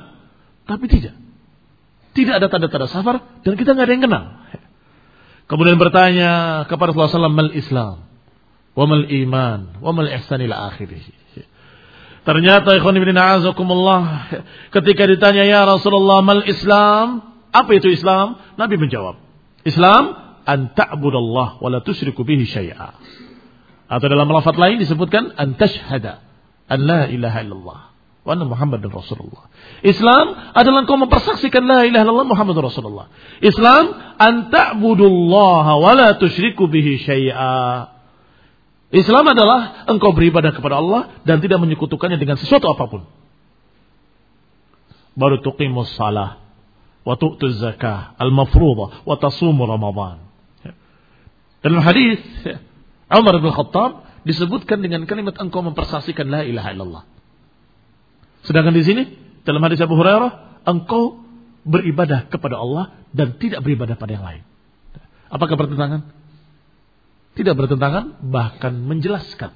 Tapi tidak. Tidak ada tanda-tanda safar dan kita nggak ada yang kenal. Kemudian bertanya kepada Rasulullah SAW, mal Islam, wa mal iman, wa mal ihsan ila akhirih. Ternyata ikhwan ibn a'azakumullah ketika ditanya ya Rasulullah mal Islam, apa itu Islam? Nabi menjawab, Islam an ta'budallah wa la tusyriku bihi syai'a. Atau dalam lafaz lain disebutkan antashhada an la ilaha illallah wa anna Muhammadar Rasulullah. Islam adalah engkau mempersaksikan la ilaha illallah Muhammad Rasulullah. Islam an ta'budullaha wa la bihi syai'a. Islam adalah engkau beribadah kepada Allah dan tidak menyekutukannya dengan sesuatu apa pun. Baru tuqimus salah wa tu'tuz zakah al-mafruḍah wa tasumu Ramadan. Dalam hadis Umar bin Khattab disebutkan dengan kalimat engkau mempersaksikan la ilaha illallah. Sedangkan di sini dalam hadis Abu Hurairah, engkau beribadah kepada Allah dan tidak beribadah pada yang lain. Apakah bertentangan? Tidak bertentangan, bahkan menjelaskan.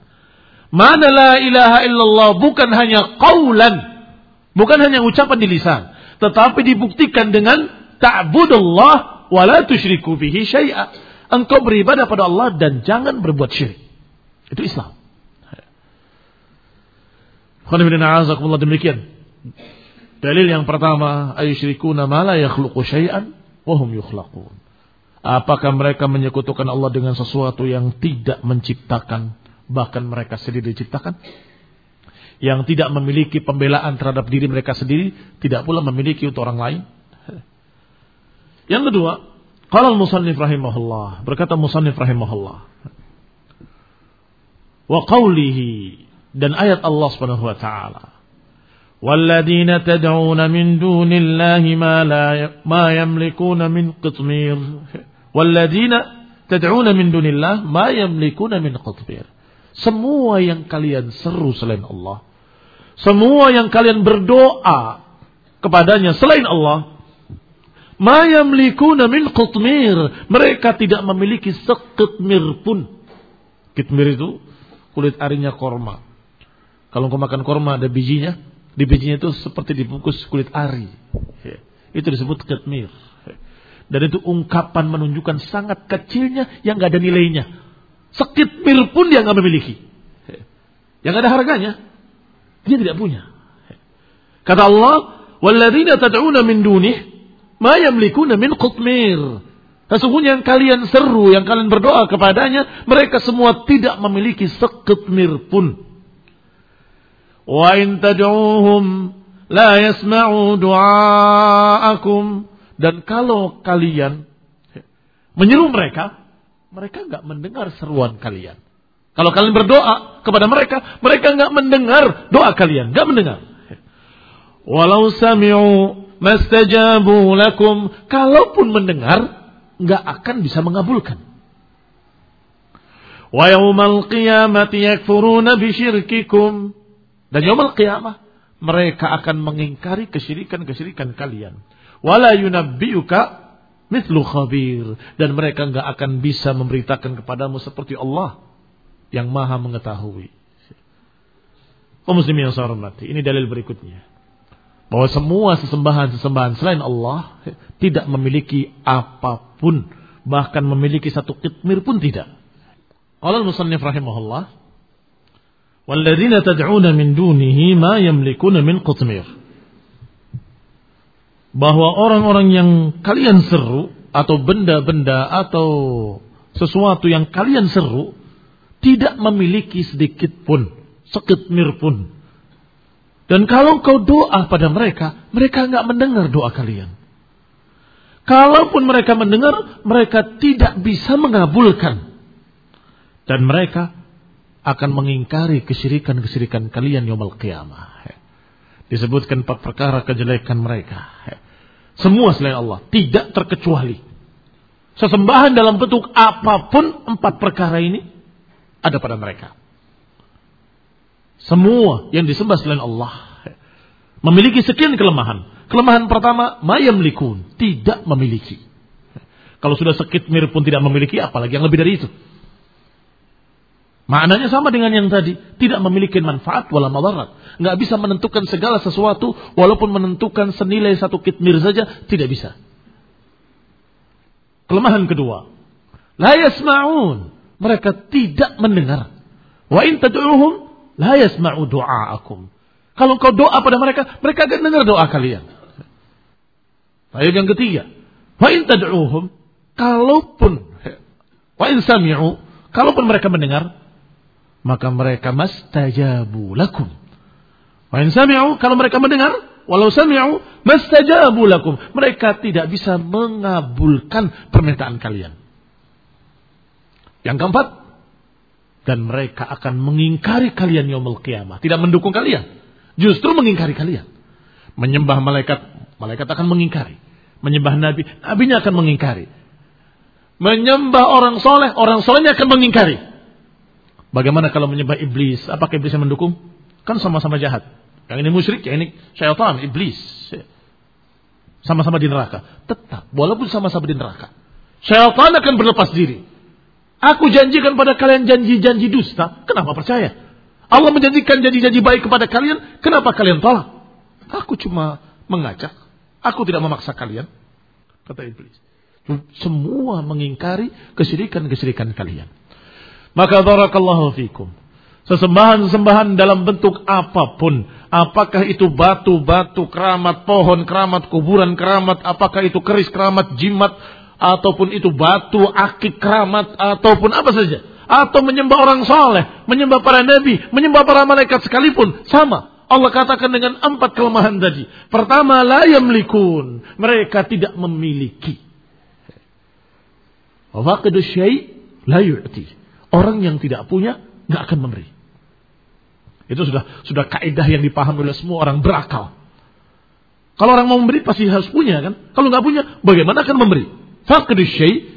Mana la ilaha illallah bukan hanya qawlan, bukan hanya ucapan di lisan, tetapi dibuktikan dengan ta'budullah wa la tusyriku bihi syai'a. Engkau beribadah pada Allah dan jangan berbuat syirik. Itu Islam. Demikian. Dalil yang pertama, ma la yakhluqu syai'an wa hum yukhlaqun. Apakah mereka menyekutukan Allah dengan sesuatu yang tidak menciptakan, bahkan mereka sendiri diciptakan? Yang tidak memiliki pembelaan terhadap diri mereka sendiri, tidak pula memiliki untuk orang lain. Yang kedua, kalau musannif rahimahullah, berkata musannif rahimahullah. Wa qawlihi dan ayat Allah Subhanahu wa taala والذين تدعون من دون الله ما لا ما يملكون من قطمير والذين تدعون من دون الله ما يملكون من قطمير semua yang kalian seru selain Allah semua yang kalian berdoa kepadanya selain Allah ma yamlikuna min qutmir mereka tidak memiliki seketmir pun kitmir itu kulit arinya korma kalau kau makan korma ada bijinya di bijinya itu seperti dibungkus kulit ari. Itu disebut ketmir. Dan itu ungkapan menunjukkan sangat kecilnya yang gak ada nilainya. Sekitmir pun dia gak memiliki. Yang ada harganya. Dia tidak punya. Kata Allah, "Walladzina tad'una min dunih ma yamlikuna min qutmir." Sesungguhnya yang kalian seru, yang kalian berdoa kepadanya, mereka semua tidak memiliki seketmir pun. Wa in tad'uuhum la yasma'u dan kalau kalian menyeru mereka, mereka nggak mendengar seruan kalian. Kalau kalian berdoa kepada mereka, mereka nggak mendengar doa kalian, nggak mendengar. Walau sami'u mastajabu lakum, kalaupun mendengar, nggak akan bisa mengabulkan. Wa yawmal qiyamati yakfuruna bisyirkikum dan yaumul qiyamah mereka akan mengingkari kesyirikan-kesyirikan kalian. Wala yunabbi'uka mithlu khabir dan mereka enggak akan bisa memberitakan kepadamu seperti Allah yang Maha mengetahui. Kaum muslimin yang saya hormati, ini dalil berikutnya. Bahwa semua sesembahan-sesembahan selain Allah tidak memiliki apa pun, bahkan memiliki satu kitmir pun tidak. Allah musannif rahimahullah Walladzina tad'una min dunihi ma yamlikuna min qutmir. Bahwa orang-orang yang kalian seru atau benda-benda atau sesuatu yang kalian seru tidak memiliki sedikit pun, sekitmir pun. Dan kalau kau doa pada mereka, mereka nggak mendengar doa kalian. Kalaupun mereka mendengar, mereka tidak bisa mengabulkan. Dan mereka akan mengingkari kesyirikan-kesyirikan kalian yaumul qiyamah. Disebutkan empat perkara kejelekan mereka. Semua selain Allah, tidak terkecuali. Sesembahan dalam bentuk apa pun empat perkara ini ada pada mereka. Semua yang disembah selain Allah memiliki sekian kelemahan. Kelemahan pertama, mayam likun, tidak memiliki. Kalau sudah sekit mirip pun tidak memiliki, apalagi yang lebih dari itu. Maknanya sama dengan yang tadi, tidak memiliki manfaat wala madarat. Nggak bisa menentukan segala sesuatu, walaupun menentukan senilai satu kitmir saja, tidak bisa. Kelemahan kedua, la yasma'un. Mereka tidak mendengar. Wa in tad'uhum la yasma'u du'aakum. Kalau kau doa pada mereka, mereka akan dengar doa kalian. Ayat yang ketiga, wa in tad'uhum, kalaupun wa in sami'u, kalaupun mereka mendengar, maka mereka mastajabu lakum. Wa in sami'u kalau mereka mendengar, walau sami'u mastajabu lakum. Mereka tidak bisa mengabulkan permintaan kalian. Yang keempat, dan mereka akan mengingkari kalian yaumul qiyamah, tidak mendukung kalian, justru mengingkari kalian. Menyembah malaikat, malaikat akan mengingkari. Menyembah nabi, nabinya akan mengingkari. Menyembah orang soleh, orang solehnya akan mengingkari. Bagaimana kalau menyembah iblis? Apakah iblis yang mendukung? Kan sama-sama jahat. Yang ini musyrik, yang ini syaitan, iblis. Sama-sama di neraka. Tetap, walaupun sama-sama di neraka. Syaitan akan berlepas diri. Aku janjikan pada kalian janji-janji dusta. Kenapa percaya? Allah menjanjikan janji-janji baik kepada kalian. Kenapa kalian tolak? Aku cuma mengajak. Aku tidak memaksa kalian. Kata iblis. Semua mengingkari kesyirikan-kesyirikan kalian. Maka barakallahu fikum. Sesembahan-sesembahan dalam bentuk apa pun. Apakah itu batu-batu, keramat pohon, keramat kuburan, keramat. Apakah itu keris, keramat jimat. Ataupun itu batu, akik, keramat. Ataupun apa saja. Atau menyembah orang soleh. Menyembah para nabi. Menyembah para malaikat sekalipun. Sama. Allah katakan dengan empat kelemahan tadi. Pertama, la yamlikun. Mereka tidak memiliki. Waqidu syai' la. Orang yang tidak punya, nggak akan memberi. Itu sudah sudah kaidah yang dipahami oleh semua orang berakal. Kalau orang mau memberi pasti harus punya kan. Kalau nggak punya, bagaimana akan memberi? Faqdu syai'.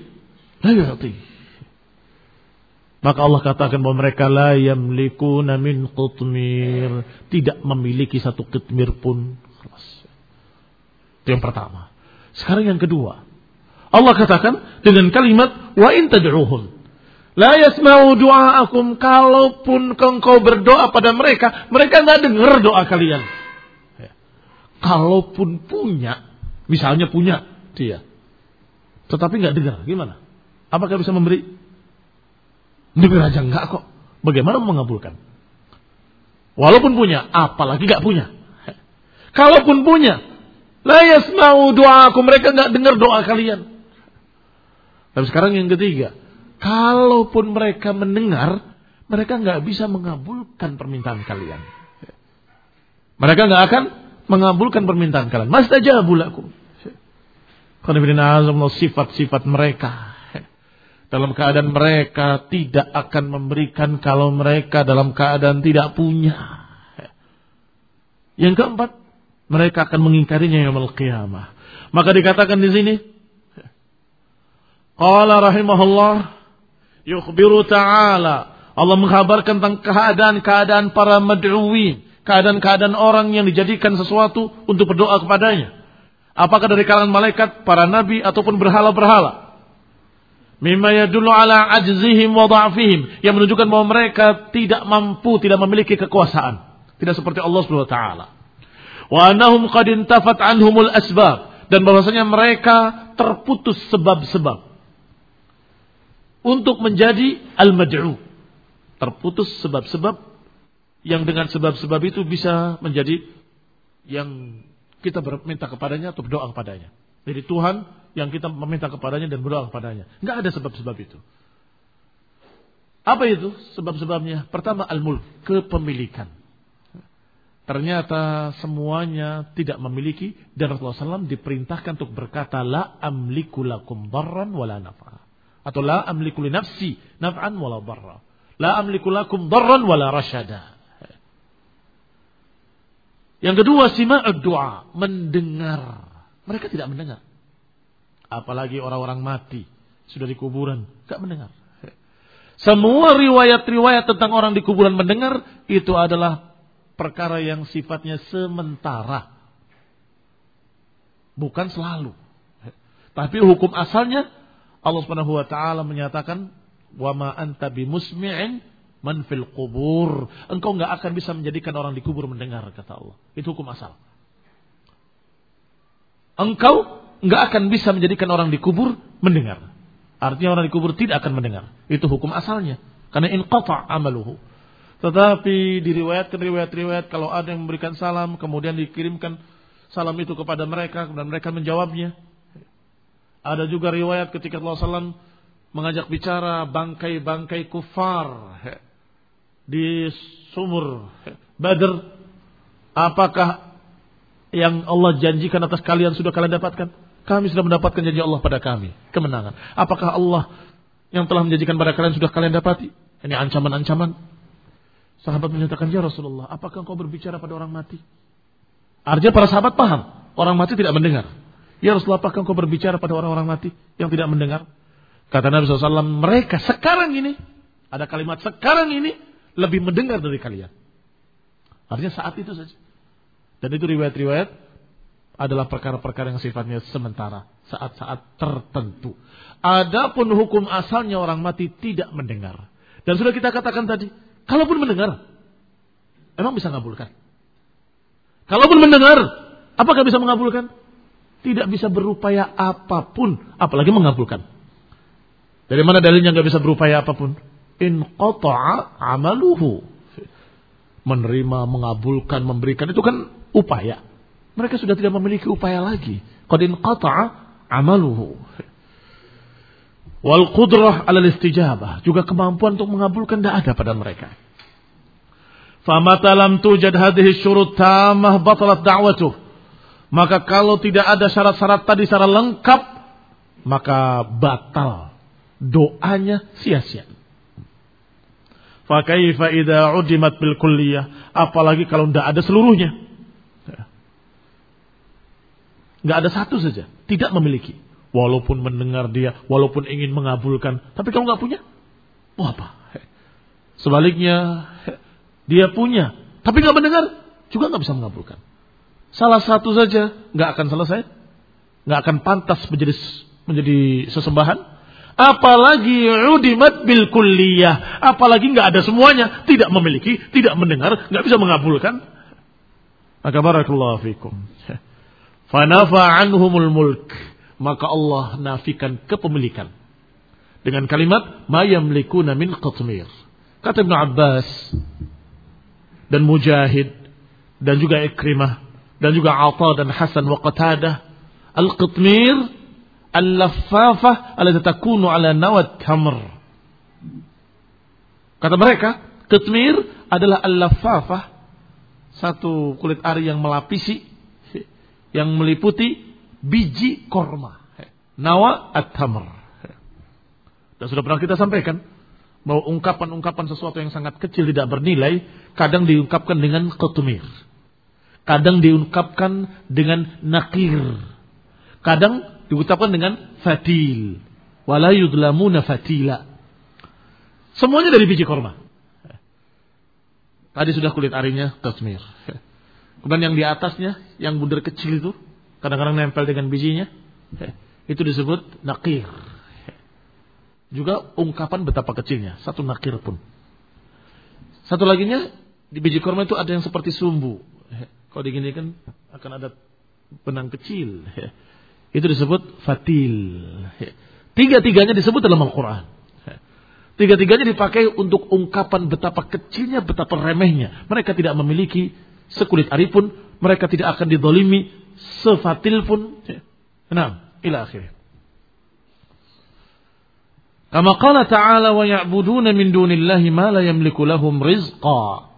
Maka Allah katakan bahwa mereka la yamlikuna min qutmir, tidak memiliki satu qitmir pun. Itu yang pertama. Sekarang yang kedua. Allah katakan dengan kalimat wa in tad'uhum La yasma'u du'aakum. Kalaupun engkau berdoa pada mereka, mereka nggak dengar doa kalian. Ya. Kalaupun punya, misalnya punya dia, tetapi nggak dengar, gimana? Apakah bisa memberi? Dengar aja enggak kok. Bagaimana mengabulkan? Walaupun punya, apalagi nggak punya. Kalaupun punya, la yasma'u du'aakum. Mereka nggak dengar doa kalian. Tapi sekarang yang ketiga, Kalaupun mereka mendengar, mereka nggak bisa mengabulkan permintaan kalian. Mereka nggak akan mengabulkan permintaan kalian. Mas aja bulaku. Sifat-sifat mereka. Dalam keadaan mereka tidak akan memberikan kalau mereka dalam keadaan tidak punya. Yang keempat, mereka akan mengingkarinya yang qiyamah. Maka dikatakan di sini, Qala rahimahullah yukhbiru ta'ala Allah menghabarkan tentang keadaan-keadaan para mad'uwin, keadaan-keadaan orang yang dijadikan sesuatu untuk berdoa kepadanya. Apakah dari kalangan malaikat, para nabi ataupun berhala-berhala. Mimma yadullu ala ajzihim wa dha'fihim yang menunjukkan bahwa mereka tidak mampu, tidak memiliki kekuasaan. Tidak seperti Allah Subhanahu wa taala. Wa annahum qad intafat anhumul asbab dan bahwasanya mereka terputus sebab-sebab untuk menjadi al-mad'u. Terputus sebab-sebab yang dengan sebab-sebab itu bisa menjadi yang kita meminta kepadanya atau berdoa kepadanya. Jadi Tuhan yang kita meminta kepadanya dan berdoa kepadanya. Enggak ada sebab-sebab itu. Apa itu sebab-sebabnya? Pertama al-mulk, kepemilikan. Ternyata semuanya tidak memiliki dan Rasulullah SAW diperintahkan untuk berkata la amliku lakum darran wala nafa. Atau la amliku li nafsi naf'an wala darra. La amliku lakum darran wala rasyada. Yang kedua sima'ud doa, mendengar. Mereka tidak mendengar. Apalagi orang-orang mati sudah di kuburan, tidak mendengar. Semua riwayat-riwayat tentang orang di kuburan mendengar itu adalah perkara yang sifatnya sementara. Bukan selalu. Tapi hukum asalnya Allah Subhanahu wa taala menyatakan wa ma anta bimusmi'in man fil qubur. Engkau enggak akan bisa menjadikan orang di kubur mendengar kata Allah. Itu hukum asal. Engkau enggak akan bisa menjadikan orang di kubur mendengar. Artinya orang di kubur tidak akan mendengar. Itu hukum asalnya. Karena inqata amaluhu. Tetapi diriwayatkan riwayat-riwayat kalau ada yang memberikan salam kemudian dikirimkan salam itu kepada mereka dan mereka menjawabnya ada juga riwayat ketika Rasulullah SAW mengajak bicara bangkai-bangkai kufar. di sumur Badr, apakah yang Allah janjikan atas kalian sudah kalian dapatkan? Kami sudah mendapatkan janji Allah pada kami, kemenangan. Apakah Allah yang telah menjanjikan pada kalian sudah kalian dapati? Ini ancaman-ancaman. Sahabat menyatakan, Ya Rasulullah, apakah engkau berbicara pada orang mati? Artinya para sahabat paham, orang mati tidak mendengar. Ya Rasulullah, apakah engkau berbicara pada orang-orang mati yang tidak mendengar? Kata Nabi SAW, mereka sekarang ini, ada kalimat sekarang ini, lebih mendengar dari kalian. Artinya saat itu saja. Dan itu riwayat-riwayat adalah perkara-perkara yang sifatnya sementara, saat-saat tertentu. Adapun hukum asalnya orang mati tidak mendengar. Dan sudah kita katakan tadi, kalaupun mendengar, emang bisa mengabulkan? Kalaupun mendengar, apakah bisa mengabulkan? Tidak bisa berupaya apa pun, apalagi mengabulkan. Dari mana dalilnya nggak bisa berupaya apa pun? In qata'a amaluhu. Menerima, mengabulkan, memberikan itu kan upaya. Mereka sudah tidak memiliki upaya lagi. Qad in qata'a amaluhu. Wal qudrah ala istijabah. Juga kemampuan untuk mengabulkan tidak ada pada mereka. Famata lam tujad hadhihi syurut tamah batalat da'watuh. Maka kalau tidak ada syarat-syarat tadi secara lengkap, maka batal doanya sia-sia. Fakaifa idza udimat bil kulliyah, apalagi kalau tidak ada seluruhnya. Nggak ada satu saja, tidak memiliki. Walaupun mendengar dia, walaupun ingin mengabulkan, tapi kamu nggak punya, mau apa? Sebaliknya, dia punya, tapi nggak mendengar, juga nggak bisa mengabulkan. Salah satu saja nggak akan selesai, nggak akan pantas menjadi menjadi sesembahan, Apalagi udimat bil kulliyah. Apalagi nggak ada semuanya. Tidak memiliki, tidak mendengar, nggak bisa mengabulkan. Maka barakallahu fikum. Fanafa anhumul mulk. Maka Allah nafikan kepemilikan. Dengan kalimat, ma yamlikuna min qatmir. Kata Ibn Abbas. Dan Mujahid. Dan juga Ikrimah. Dan juga Atta dan Hasan wa Qatadah. Al-qatmir al-laffafah allati takunu ala nawat tamr. Kata mereka, ketmir adalah al-laffafah, satu kulit ari yang melapisi, yang meliputi biji korma. Nawa at-tamr. Dan sudah pernah kita sampaikan, bahwa ungkapan-ungkapan sesuatu yang sangat kecil tidak bernilai, kadang diungkapkan dengan ketmir. Kadang diungkapkan dengan nakir. Kadang diucapkan dengan fatil. Wala yudlamuna fatila. Semuanya dari biji korma. Tadi sudah kulit arinya tasmir. Kemudian yang di atasnya, yang bundar kecil itu, kadang-kadang nempel dengan bijinya, itu disebut nakir. Juga ungkapan betapa kecilnya, satu nakir pun. Satu laginya, di biji korma itu ada yang seperti sumbu. Kalau diginikan akan ada benang kecil. Itu disebut fatil. Tiga-tiganya disebut dalam Al-Quran. Tiga-tiganya dipakai untuk ungkapan betapa kecilnya, betapa remehnya. Mereka tidak memiliki sekulit ari pun. Mereka tidak akan didolimi sefatil pun. Nah, ila akhir. Kama qala ta'ala wa ya'buduna min dunillahi ma la yamliku lahum rizqa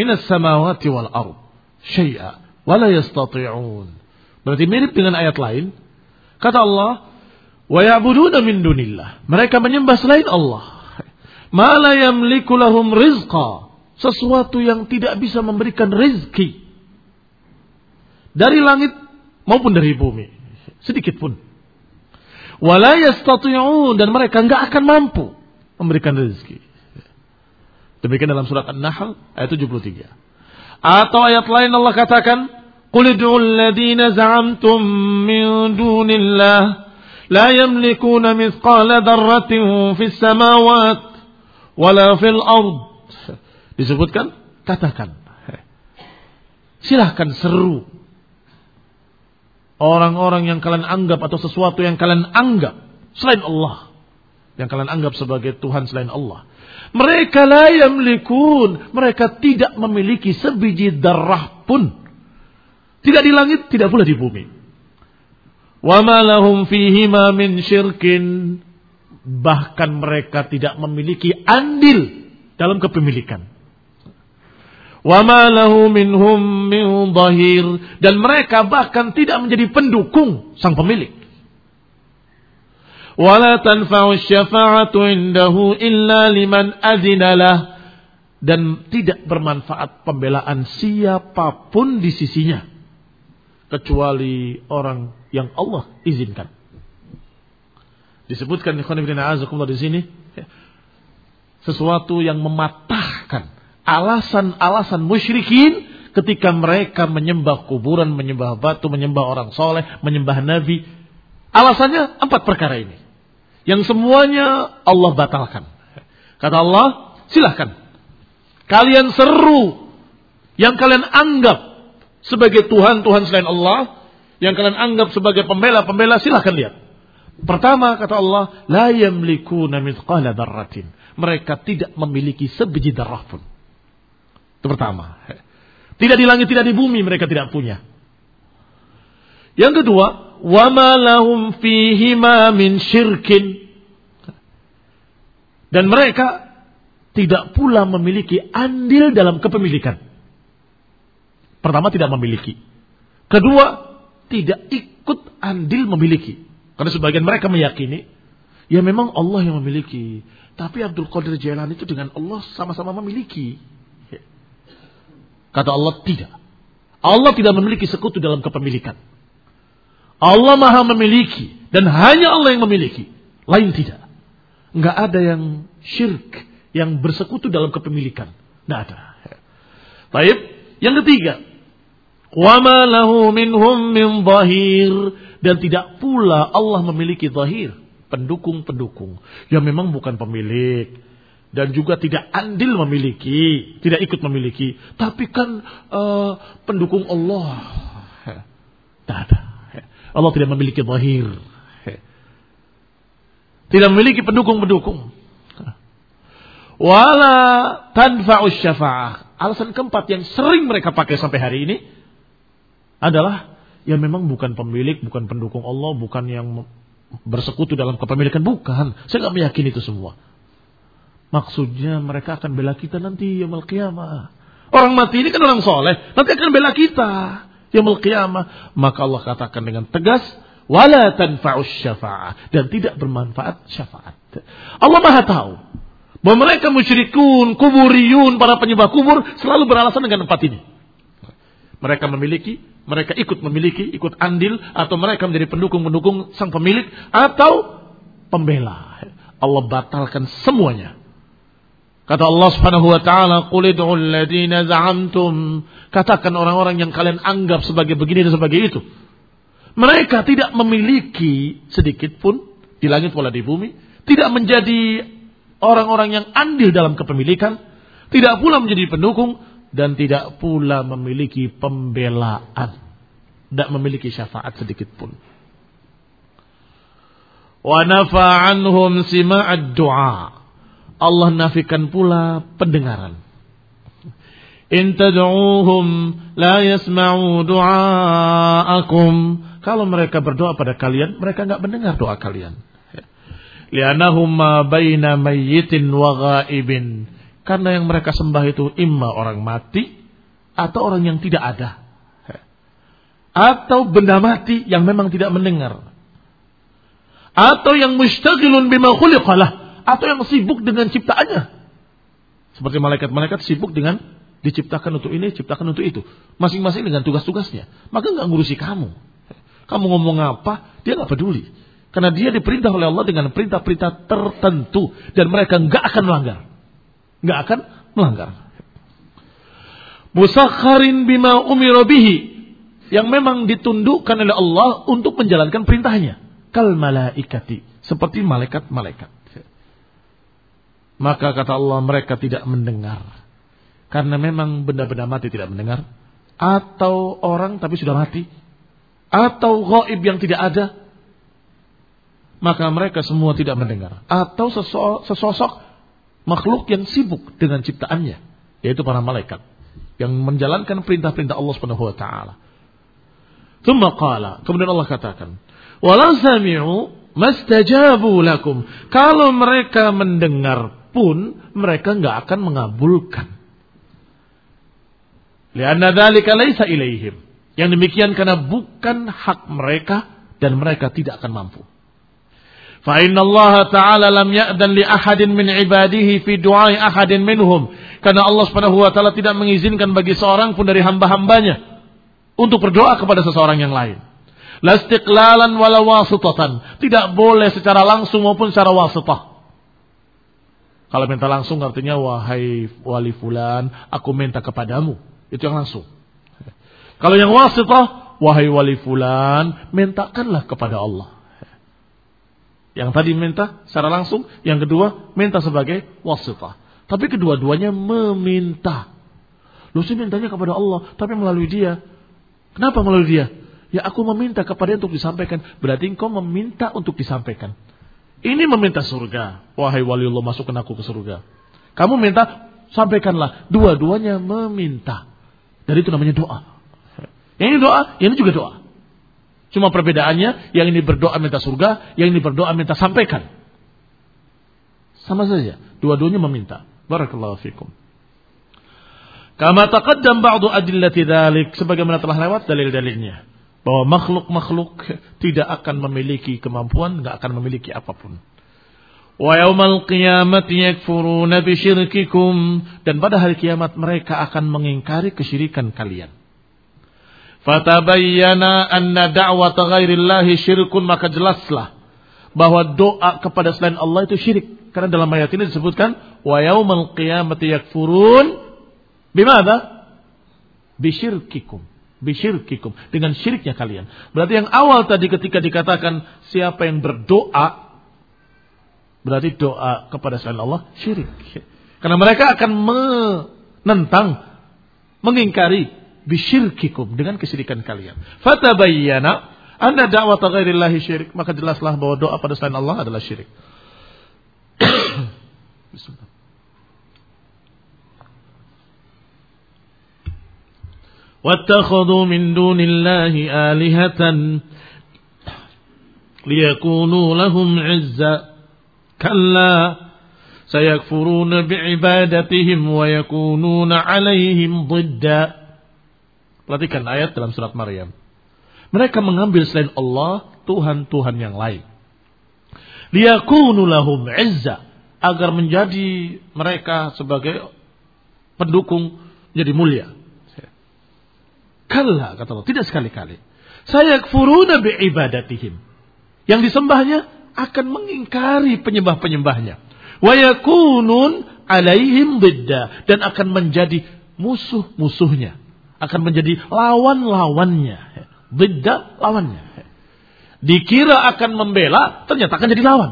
minas samawati wal ard syai'a wa la yastati'un. Berarti mirip dengan ayat lain. Kata Allah, "Wa ya'buduna min dunillah." Mereka menyembah selain Allah. Ma la yamliku lahum rizqa. Sesuatu yang tidak bisa memberikan rezeki. Dari langit maupun dari bumi. Sedikit pun. Wala yastati'un dan mereka enggak akan mampu memberikan rezeki. Demikian dalam surat An-Nahl ayat 73. Atau ayat lain Allah katakan, "Qul ud'u alladziina za'amtum min dunillah la yamlikuuna mithqala dzarratin fis samawati wala fil ard." Disebutkan, katakan. Silahkan seru orang-orang yang kalian anggap atau sesuatu yang kalian anggap selain Allah yang kalian anggap sebagai Tuhan selain Allah mereka la yamlikun mereka tidak memiliki sebiji darah pun tidak di langit, tidak pula di bumi. Wa ma lahum fihima min syirkin. Bahkan mereka tidak memiliki andil dalam kepemilikan. Wa ma lahu minhum min dhahir dan mereka bahkan tidak menjadi pendukung sang pemilik. Wala tanfa'u syafa'atu indahu illa liman adzinalah dan tidak bermanfaat pembelaan siapa pun di sisinya kecuali orang yang Allah izinkan. Disebutkan di sini sesuatu yang mematahkan alasan-alasan musyrikin ketika mereka menyembah kuburan, menyembah batu, menyembah orang soleh, menyembah nabi. Alasannya empat perkara ini. Yang semuanya Allah batalkan. Kata Allah, silahkan. Kalian seru yang kalian anggap sebagai Tuhan-Tuhan selain Allah, yang kalian anggap sebagai pembela-pembela, silahkan lihat. Pertama kata Allah, la yamlikuna mithqala darratin. Mereka tidak memiliki sebiji darah pun. Itu pertama. Tidak di langit, tidak di bumi mereka tidak punya. Yang kedua, wama lahum fihima min syirkin. Dan mereka tidak pula memiliki andil dalam kepemilikan. Pertama tidak memiliki. Kedua, tidak ikut andil memiliki. Karena sebagian mereka meyakini, ya memang Allah yang memiliki. Tapi Abdul Qadir Jailani itu dengan Allah sama-sama memiliki. Kata Allah tidak. Allah tidak memiliki sekutu dalam kepemilikan. Allah maha memiliki. Dan hanya Allah yang memiliki. Lain tidak. Enggak ada yang syirk. Yang bersekutu dalam kepemilikan. Enggak ada. Baik. Yang ketiga. Wama lahu minhum min zahir. Dan tidak pula Allah memiliki zahir. Pendukung-pendukung. Yang memang bukan pemilik dan juga tidak andil memiliki, tidak ikut memiliki, tapi kan uh, pendukung Allah. Tidak ada. Allah tidak memiliki zahir. Tidak memiliki pendukung-pendukung. Wala tanfa'u syafa'ah. Alasan keempat yang sering mereka pakai sampai hari ini adalah yang memang bukan pemilik, bukan pendukung Allah, bukan yang bersekutu dalam kepemilikan, bukan. Saya nggak meyakini itu semua. Maksudnya mereka akan bela kita nanti yaumul qiyamah. Orang mati ini kan orang soleh, nanti akan bela kita yaumul qiyamah. Maka Allah katakan dengan tegas, wala tanfa'us syafa'ah dan tidak bermanfaat syafaat. Allah Maha tahu bahwa mereka musyrikun, kuburiyun, para penyembah kubur selalu beralasan dengan empat ini. Mereka memiliki, mereka ikut memiliki, ikut andil, atau mereka menjadi pendukung-pendukung sang pemilik, atau pembela. Allah batalkan semuanya. Kata Allah Subhanahu wa taala, "Qul id'ul ladzina za'amtum." Katakan orang-orang yang kalian anggap sebagai begini dan sebagai itu. Mereka tidak memiliki sedikit pun di langit wala di bumi, tidak menjadi orang-orang yang andil dalam kepemilikan, tidak pula menjadi pendukung dan tidak pula memiliki pembelaan, tidak memiliki syafaat sedikit pun. Wa nafa anhum sima'ad du'a Allah nafikan pula pendengaran. In tad'uuhum la yasma'u du'aakum. Kalau mereka berdoa pada kalian, mereka enggak mendengar doa kalian. Lianahum ma baina mayyitin wa ghaibin. Karena yang mereka sembah itu imma orang mati atau orang yang tidak ada. Atau benda mati yang memang tidak mendengar. Atau yang mustaqilun bima khuliqalah atau yang sibuk dengan ciptaannya. Seperti malaikat-malaikat sibuk dengan diciptakan untuk ini, diciptakan untuk itu. Masing-masing dengan tugas-tugasnya. Maka nggak ngurusi kamu. Kamu ngomong apa, dia nggak peduli. Karena dia diperintah oleh Allah dengan perintah-perintah tertentu. Dan mereka nggak akan melanggar. Nggak akan melanggar. Musakharin bima umirobihi. Yang memang ditundukkan oleh Allah untuk menjalankan perintahnya. Kal malaikati. Seperti malaikat-malaikat. Maka kata Allah mereka tidak mendengar. Karena memang benda-benda mati tidak mendengar. Atau orang tapi sudah mati. Atau gaib yang tidak ada. Maka mereka semua tidak mendengar. Atau sesosok makhluk yang sibuk dengan ciptaannya. Yaitu para malaikat. Yang menjalankan perintah-perintah Allah ta'ala. Kemudian Allah katakan. Wala sami'u mastajabu lakum. Kalau mereka mendengar pun mereka nggak akan mengabulkan. Lianna dzalika laisa ilaihim. Yang demikian karena bukan hak mereka dan mereka tidak akan mampu. Fa inna Allah Ta'ala lam ya'dan li ahadin min ibadihi fi du'ai ahadin minhum. Karena Allah Subhanahu wa taala tidak mengizinkan bagi seorang pun dari hamba-hambanya untuk berdoa kepada seseorang yang lain. Lastiqlalan wala wasitatan. Tidak boleh secara langsung maupun secara wasitah. Kalau minta langsung artinya wahai wali fulan, aku minta kepadamu. Itu yang langsung. Kalau yang wasitah, wahai wali fulan, mintakanlah kepada Allah. Yang tadi minta secara langsung, yang kedua minta sebagai wasitah. Tapi kedua-duanya meminta. Lu sih mintanya kepada Allah, tapi melalui dia. Kenapa melalui dia? Ya aku meminta kepada untuk disampaikan. Berarti engkau meminta untuk disampaikan. Ini meminta surga. Wahai wali Allah masukkan aku ke surga. Kamu minta, sampaikanlah. Dua-duanya meminta. Dari itu namanya doa. Yang ini doa, yang ini juga doa. Cuma perbedaannya, yang ini berdoa minta surga, yang ini berdoa minta sampaikan. Sama saja, dua-duanya meminta. Barakallahu fikum. Kama taqaddam ba'du adillati dzalik sebagaimana telah lewat dalil-dalilnya bahwa makhluk-makhluk tidak akan memiliki kemampuan, nggak akan memiliki apa pun. Wa yaumal qiyamati yakfuruna bisyirkikum dan pada hari kiamat mereka akan mengingkari kesyirikan kalian. Fatabayyana anna da'wata ghairillahi syirkun maka jelaslah bahwa doa kepada selain Allah itu syirik. Karena dalam ayat ini disebutkan wa yaumal qiyamati yakfurun bimada? Bisyirkikum. Bisyirkikum. Dengan syiriknya kalian. Berarti yang awal tadi ketika dikatakan siapa yang berdoa Berarti doa kepada selain Allah syirik. Karena mereka akan menentang, mengingkari bisyirkikum dengan kesyirikan kalian. Fatabayyana anda dakwah ghairillahi syirik, maka jelaslah bahwa doa pada selain Allah adalah syirik. Bismillah. واتخذوا من دون الله آلهة ليكونوا لهم عزًا كلا سيكفرون بعبادتهم ويكونون عليهم ضدا Perhatikan ayat dalam surat Maryam. Mereka mengambil selain Allah Tuhan-Tuhan yang lain. Liyakunu lahum izza. Agar menjadi mereka sebagai pendukung jadi mulia. Kalla kata Allah. Tidak sekali-kali. Saya kfuruna ibadatihim. Yang disembahnya akan mengingkari penyembah-penyembahnya. Wa yakunun alaihim bidda dan akan menjadi musuh-musuhnya, akan menjadi lawan-lawannya. Bidda lawannya. Dikira akan membela, ternyata akan jadi lawan.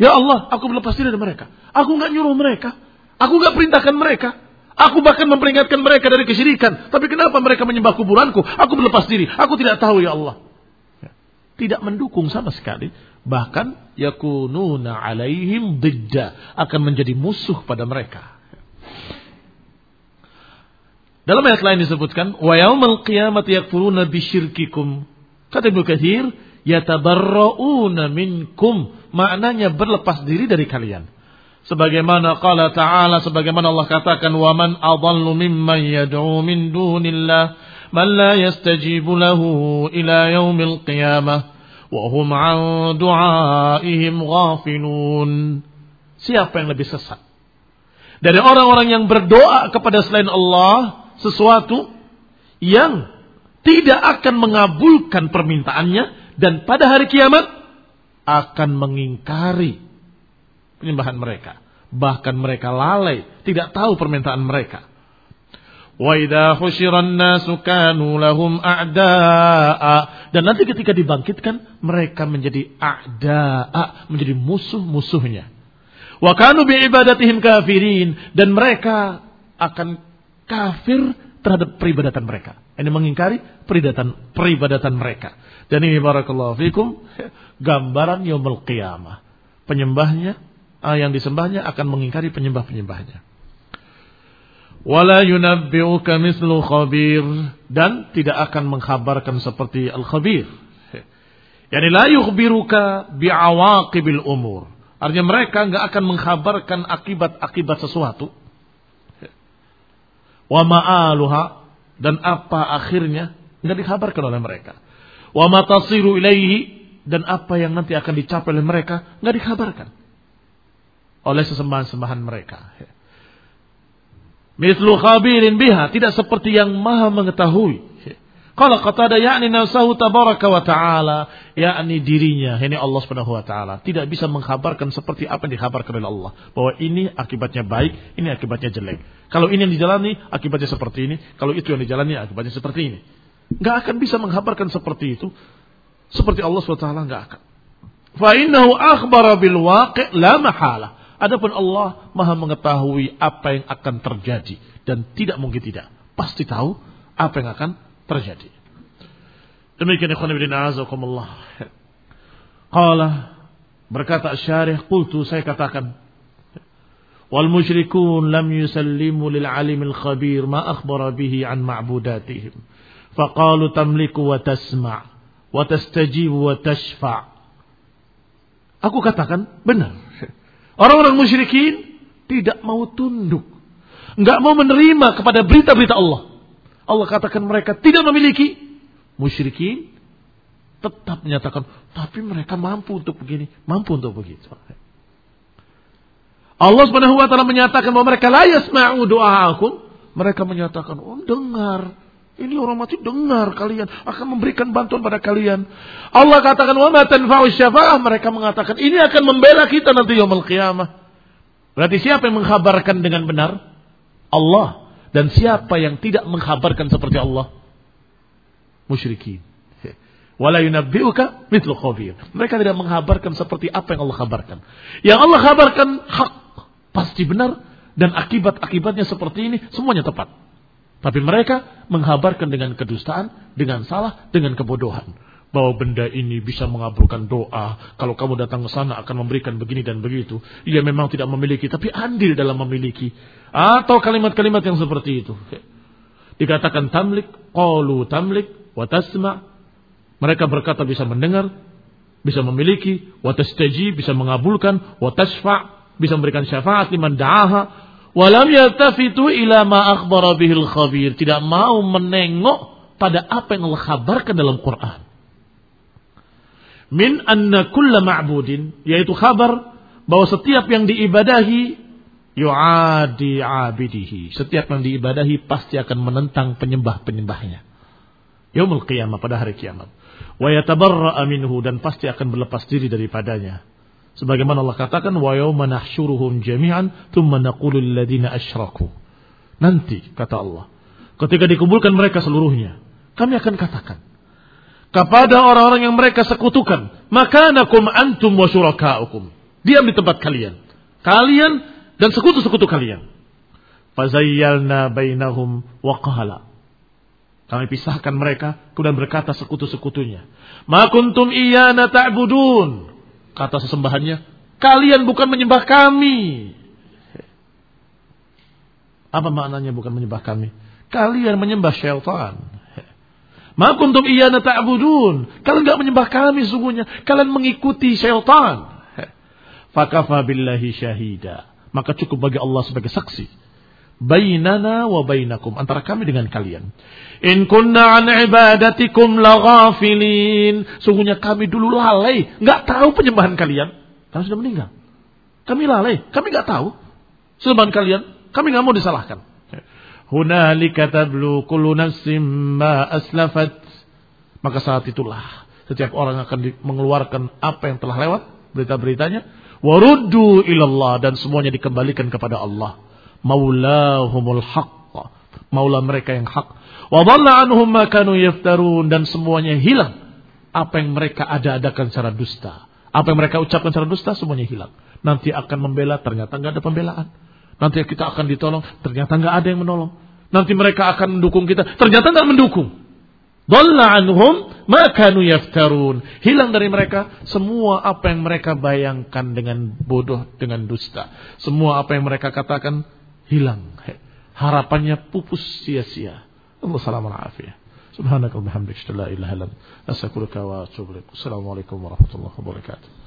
Ya Allah, aku berlepas diri dari mereka. Aku nggak nyuruh mereka. Aku nggak perintahkan mereka. Aku bahkan memperingatkan mereka dari kesyirikan. Tapi kenapa mereka menyembah kuburanku? Aku berlepas diri. Aku tidak tahu ya Allah. Tidak mendukung sama sekali. Bahkan yakununa alaihim didda. Akan menjadi musuh pada mereka. Dalam ayat lain disebutkan wa yaumal qiyamati yakfuruna bisyirkikum. Kata Ibnu Katsir yatabarrauna minkum. Maknanya berlepas diri dari kalian sebagaimana qala ta'ala sebagaimana Allah katakan wa man adallu mimman yad'u min dunillah man la yastajibu lahu ila yaumil qiyamah wa hum an du'aihim ghafilun. Siapa yang lebih sesat? Dari orang-orang yang berdoa kepada selain Allah sesuatu yang tidak akan mengabulkan permintaannya dan pada hari kiamat akan mengingkari penyembahan mereka. Bahkan mereka lalai, tidak tahu permintaan mereka. وَإِذَا حُشِرَ النَّاسُ كَانُوا لَهُمْ أَعْدَاءَ Dan nanti ketika dibangkitkan, mereka menjadi a'da'a, menjadi musuh-musuhnya. وَكَانُوا بِعِبَادَتِهِمْ كَافِرِينَ Dan mereka akan kafir terhadap peribadatan mereka. Ini mengingkari peribadatan peribadatan mereka. Dan ini barakallahu fikum gambaran yaumul qiyamah. Penyembahnya ah, yang disembahnya akan mengingkari penyembah-penyembahnya wala yunabbi'uka mislu dan tidak akan mengkhabarkan seperti al-khabir. Yani la yukhbiruka bi'awaqibil umur. Artinya mereka nggak akan mengkhabarkan akibat-akibat sesuatu. Wa ma'aluha dan apa akhirnya nggak dikabarkan oleh mereka. Wa matasiru ilaihi dan apa yang nanti akan dicapai oleh mereka nggak dikabarkan oleh sesembahan-sembahan mereka. Mislu khabirin biha, tidak seperti yang maha mengetahui. Kalau kata ada yakni nafsahu tabaraka wa ta'ala, yakni dirinya, ini Allah Subhanahu wa taala, tidak bisa mengkhabarkan seperti apa yang dikhabarkan oleh Allah, bahwa ini akibatnya baik, ini akibatnya jelek. Kalau ini yang dijalani, akibatnya seperti ini, kalau itu yang dijalani, akibatnya seperti ini. Gak akan bisa mengkhabarkan seperti itu, seperti Allah SWT gak akan. Fa innahu akhbara bil waqi' la mahala. Adapun Allah Maha mengetahui apa yang akan terjadi dan tidak mungkin tidak. Pasti tahu apa yang akan terjadi. Demikian ikhwan ibn azakumullah. Qala berkata syarih qultu saya katakan wal musyrikun lam yusallimu lil alimil khabir ma akhbara bihi an ma'budatihim. Faqalu tamliku wa tasma' wa tastajibu wa tashfa'. Aku katakan benar. Orang-orang musyrikin tidak mau tunduk. Nggak mau menerima kepada berita-berita Allah. Allah katakan mereka tidak memiliki. Musyrikin tetap menyatakan, tapi mereka mampu untuk begini, mampu untuk begitu. Allah Subhanahu wa menyatakan bahwa mereka la yasma'u doaakum. Mereka menyatakan, "Oh, dengar. Ini orang mati dengar kalian akan memberikan bantuan pada kalian." Allah katakan, "Wa ma tanfa'u syafa'ah." Mereka mengatakan, "Ini akan membela kita nanti yaumul qiyamah." Berarti siapa yang mengkhabarkan dengan benar? Allah. Dan siapa yang tidak mengkhabarkan seperti Allah? Musyrikin. Wala yunabbi'uka mithlu khabir. Mereka tidak menghabarkan seperti apa yang Allah kabarkan. Yang Allah kabarkan hak. Pasti benar. Dan akibat-akibatnya seperti ini semuanya tepat. Tapi mereka menghabarkan dengan kedustaan, dengan salah, dengan kebodohan bahwa benda ini bisa mengabulkan doa. Kalau kamu datang ke sana akan memberikan begini dan begitu. Ia memang tidak memiliki, tapi andil dalam memiliki. Atau kalimat-kalimat yang seperti itu. Dikatakan tamlik, qalu tamlik, watasma. Mereka berkata bisa mendengar, bisa memiliki, watastaji, bisa mengabulkan, watasfa, bisa memberikan syafaat liman da'aha. Walam yaltafitu ila ma akhbara bihil khabir. Tidak mau menengok pada apa yang Allah kabarkan dalam Quran. Min anna kulla ma'budin yaitu kabar bahwa setiap yang diibadahi yu'adi abidihi. Setiap yang diibadahi pasti akan menentang penyembah-penyembahnya. Yaumul qiyamah pada hari kiamat. Wa yatabarra'a minhu dan pasti akan berlepas diri daripadanya sebagaimana Allah katakan wa yauma nahsyuruhum jami'an thumma naqulu alladziina asyraku nanti kata Allah ketika dikumpulkan mereka seluruhnya kami akan katakan kepada orang-orang yang mereka sekutukan. Maka nakum antum wa syurakaukum. Diam di tempat kalian. Kalian dan sekutu-sekutu kalian. Fazayyalna bainahum wa qala. Kami pisahkan mereka kemudian berkata sekutu-sekutunya. Ma kuntum iyana ta'budun. Kata sesembahannya, kalian bukan menyembah kami. Apa maknanya bukan menyembah kami? Kalian menyembah syaitan. Ma kuntum iyana ta'budun. Kalian enggak menyembah kami sungguhnya. Kalian mengikuti syaitan. Fakafa billahi syahida. Maka cukup bagi Allah sebagai saksi. Bainana wa bainakum. Antara kami dengan kalian. In kunna an ibadatikum laghafilin. Sungguhnya kami dulu lalai. Enggak tahu penyembahan kalian. Karena sudah meninggal. Kami lalai. Kami enggak tahu. Sembahan kalian. Kami enggak mau disalahkan. Hunalika tablu kullu nafsim ma aslafat. Maka saat itulah setiap orang akan mengeluarkan apa yang telah lewat berita-beritanya waruddu ilallah dan semuanya dikembalikan kepada Allah. Maulahumul haqq. Maula mereka yang hak. Wa dhalla anhum ma kanu yaftarun dan semuanya hilang apa yang mereka ada-adakan secara dusta. Apa yang mereka ucapkan secara dusta semuanya hilang. Nanti akan membela ternyata nggak ada pembelaan. Nanti kita akan ditolong, ternyata nggak ada yang menolong. Nanti mereka akan mendukung kita, ternyata nggak mendukung. Dhalla anhum makanu yaftarun. Hilang dari mereka semua apa yang mereka bayangkan dengan bodoh, dengan dusta. Semua apa yang mereka katakan hilang. Harapannya pupus sia-sia. Allah salam afiyah. Subhanakallahumma. Assalamualaikum warahmatullahi wabarakatuh.